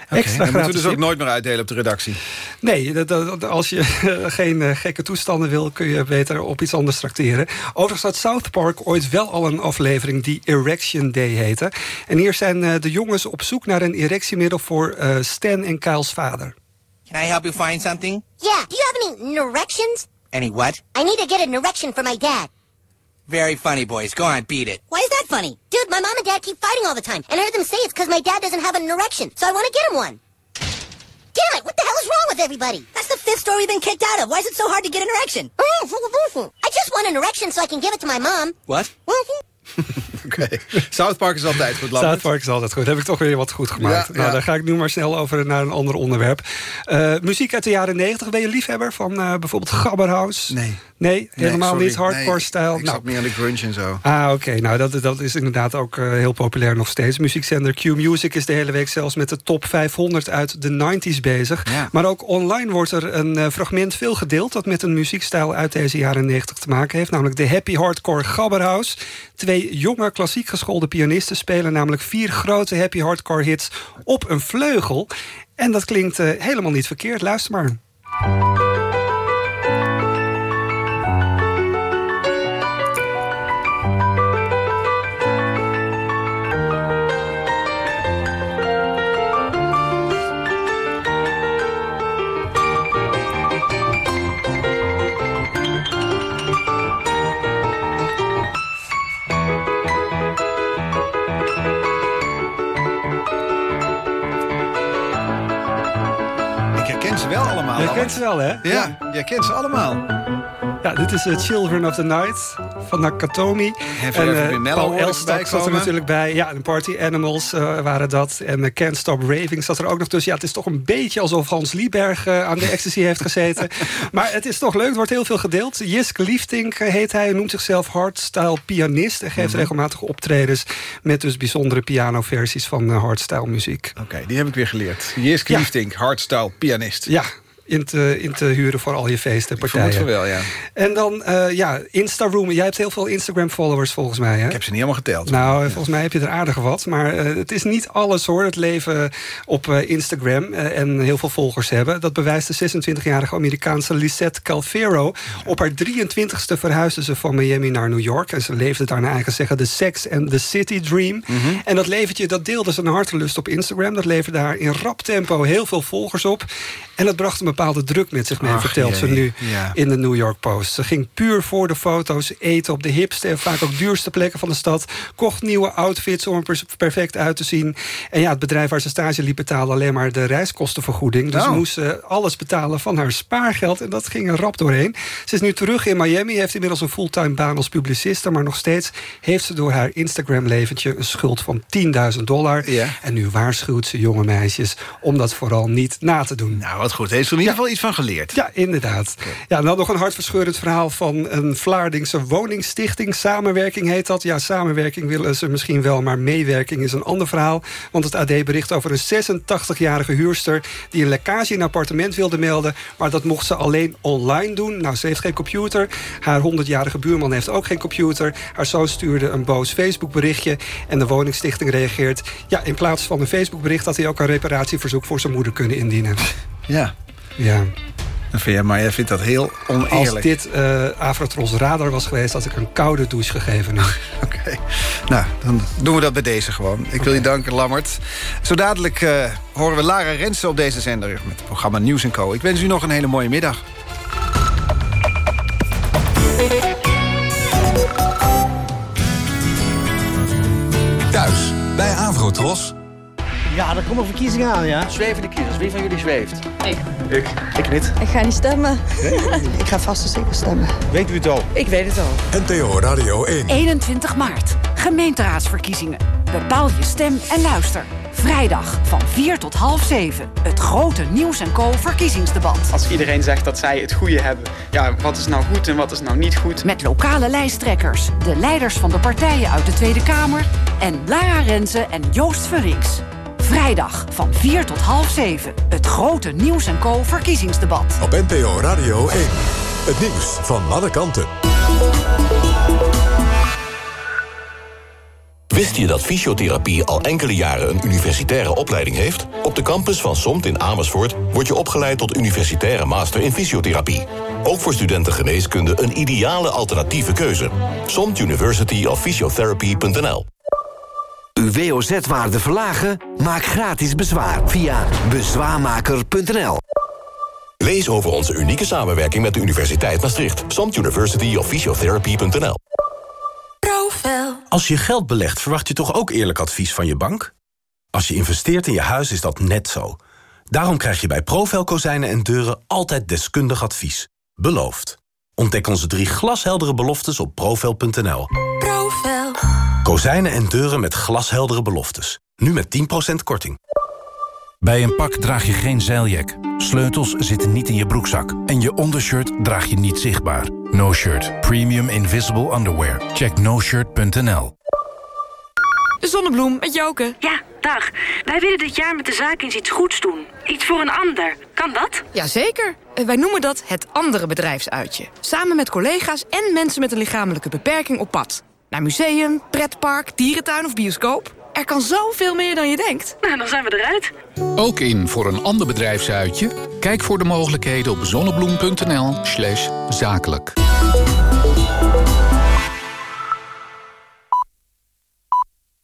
Okay, Extra dat moeten we dus ook nooit meer uitdelen op de redactie. Nee, dat, dat, als je geen uh, gekke toestanden wil... kun je beter op iets anders tracteren. Overigens had South Park ooit wel al een aflevering... die Erection Day heette. En hier zijn uh, de jongens op zoek naar een erectiemiddel... voor uh, Stan en Kyle's vader. Can I help you find something? Yeah, do you have any erections? Any what? I need to get an erection for my dad. Very funny, boys. Go on, beat it. Why is that funny? Dude, my mom and dad keep fighting all the time, and I heard them say it's because my dad doesn't have an erection, so I want to get him one. Damn it, what the hell is wrong with everybody? That's the fifth store we've been kicked out of. Why is it so hard to get an erection? I just want an erection so I can give it to my mom. What? Mm-hmm. Okay. South Park is altijd goed, Lambert. South Park is altijd goed. Heb ik toch weer wat goed gemaakt. Ja, nou, ja. dan ga ik nu maar snel over naar een ander onderwerp. Uh, muziek uit de jaren 90. Ben je liefhebber van uh, bijvoorbeeld Gabberhouse? Nee. Nee, helemaal nee, niet hardcore nee, stijl. Ik nou. zat meer aan de grunge en zo. Ah, oké. Okay. Nou, dat, dat is inderdaad ook uh, heel populair nog steeds. Muziekzender Q-Music is de hele week zelfs met de top 500 uit de 90s bezig. Ja. Maar ook online wordt er een uh, fragment veel gedeeld... dat met een muziekstijl uit deze jaren 90 te maken heeft. Namelijk de happy hardcore Gabberhouse. Twee jonge klassiek geschoolde pianisten spelen namelijk vier grote happy hardcore hits op een vleugel. En dat klinkt uh, helemaal niet verkeerd. Luister maar. Kent ze wel, hè? Ja, ja. jij kent ze allemaal. Ja, dit is uh, Children of the Night van Nakatomi. En, uh, Paul Elstak zat er natuurlijk bij. Ja, de Party Animals uh, waren dat. En uh, Can't Stop Raving zat er ook nog tussen. Ja, het is toch een beetje alsof Hans Lieberg aan de ecstasy heeft gezeten. maar het is toch leuk, er wordt heel veel gedeeld. Jisk Liefdink heet hij, noemt zichzelf hardstyle pianist... en geeft mm -hmm. regelmatig optredens met dus bijzondere pianoversies van hardstyle muziek. Oké, okay, die heb ik weer geleerd. Jisk ja. Hardstyle pianist. Ja, in te, in te huren voor al je feesten en partijen. Ik wel, ja. En dan, uh, ja, Instaroom. Jij hebt heel veel Instagram-followers volgens mij, hè? Ik heb ze niet helemaal geteld. Nou, volgens mij heb je er aardig wat. Maar uh, het is niet alles, hoor, het leven op uh, Instagram... en heel veel volgers hebben. Dat bewijst de 26-jarige Amerikaanse Lisette Calvero. Op haar 23ste verhuisde ze van Miami naar New York. En ze leefde daar naar eigen zeggen de sex and the city dream. Mm -hmm. En dat leventje, dat deelde ze een hartelust op Instagram. Dat leverde daar in rap tempo heel veel volgers op. En dat bracht een bepaalde druk met zich mee, Ach, vertelt jee. ze nu Ja. in de New York Post. Ze ging puur voor de foto's eten op de hipste en vaak ook duurste plekken van de stad. Kocht nieuwe outfits om er perfect uit te zien. En ja, het bedrijf waar ze stage liep betaalde alleen maar de reiskostenvergoeding. Dus Oh. moest ze alles betalen van haar spaargeld. En dat ging er rap doorheen. Ze is nu terug in Miami, heeft inmiddels een fulltime baan als publiciste. Maar nog steeds heeft ze door haar Instagram-leventje een schuld van 10.000 dollar. Ja. En nu waarschuwt ze jonge meisjes om dat vooral niet na te doen. Nou, wat goed. Heeft ze in ieder geval iets van geleerd. Ja, inderdaad. Ja, en dan nog een hartverscheurend verhaal van een Vlaardingse woningstichting. Samenwerking heet dat. Ja, samenwerking willen ze misschien wel, maar meewerking is een ander verhaal. Want het AD bericht over een 86-jarige huurster... die een lekkage in een appartement wilde melden... maar dat mocht ze alleen online doen. Nou, ze heeft geen computer. Haar 100-jarige buurman heeft ook geen computer. Haar zoon stuurde een boos Facebook-berichtje... en de woningstichting reageert... ja, in plaats van een Facebook-bericht... had hij ook een reparatieverzoek voor zijn moeder kunnen indienen. Ja. Ja. Dan vind maar jij vindt dat heel oneerlijk. Als dit uh, Avrotros Radar was geweest... had ik een koude douche gegeven. Oké. Nou, dan doen we dat bij deze gewoon. Ik wil je danken, Lammert. Zo dadelijk uh, horen we Lara Rensen op deze zender... met het programma Nieuws Co. Ik wens u nog een hele mooie middag. Thuis, bij Avrotros. Ja, er komen verkiezingen aan, ja. Zweven de kiezers. Wie van jullie zweeft? Ik. Ik. Ik niet. Ik ga niet stemmen. ik ga vast en zeker stemmen. Weet u het al? Ik weet het al. NTO Radio 1. 21 maart. Gemeenteraadsverkiezingen. Bepaal je stem en luister. Vrijdag van 4 tot half 7. Het grote Nieuws en Co verkiezingsdebat. Als iedereen zegt dat zij het goede hebben, ja, wat is nou goed en wat is nou niet goed? Met lokale lijsttrekkers, de leiders van de partijen uit de Tweede Kamer... en Lara Renze en Joost Verriks. Vrijdag van 4 tot half 7. Het grote Nieuws en Co verkiezingsdebat. Op NPO Radio 1. Het nieuws van alle kanten. Wist je dat fysiotherapie al enkele jaren een universitaire opleiding heeft? Op de campus van SOMT in Amersfoort word je opgeleid tot universitaire master in fysiotherapie. Ook voor studenten geneeskunde een ideale alternatieve keuze. SOMT University of Physiotherapy.nl Uw WOZ-waarde verlagen? Maak gratis bezwaar via bezwaarmaker.nl. Lees over onze unieke samenwerking met de Universiteit Maastricht. SOMT University of Physiotherapy.nl Als je geld belegt, verwacht je toch ook eerlijk advies van je bank? Als je investeert in je huis is dat net zo. Daarom krijg je bij Profel Kozijnen en Deuren altijd deskundig advies. Beloofd. Ontdek onze drie glasheldere beloftes op profel.nl. Profel. Kozijnen en deuren met glasheldere beloftes. Nu met 10% korting. Bij een pak draag je geen zeiljak. Sleutels zitten niet in je broekzak. En je ondershirt draag je niet zichtbaar. No Shirt. Premium Invisible Underwear. Check noshirt.nl De Zonnebloem met Joke. Ja, dag. Wij willen dit jaar met de zaak eens iets goeds doen. Iets voor een ander. Kan dat? Jazeker. Eh, Wij noemen dat het andere bedrijfsuitje. Samen met collega's en mensen met een lichamelijke beperking op pad. Naar museum, pretpark, dierentuin of bioscoop. Er kan zoveel meer dan je denkt. Nou, dan zijn we eruit. Ook in voor een ander bedrijfsuitje? Kijk voor de mogelijkheden op zonnebloem.nl slash zakelijk.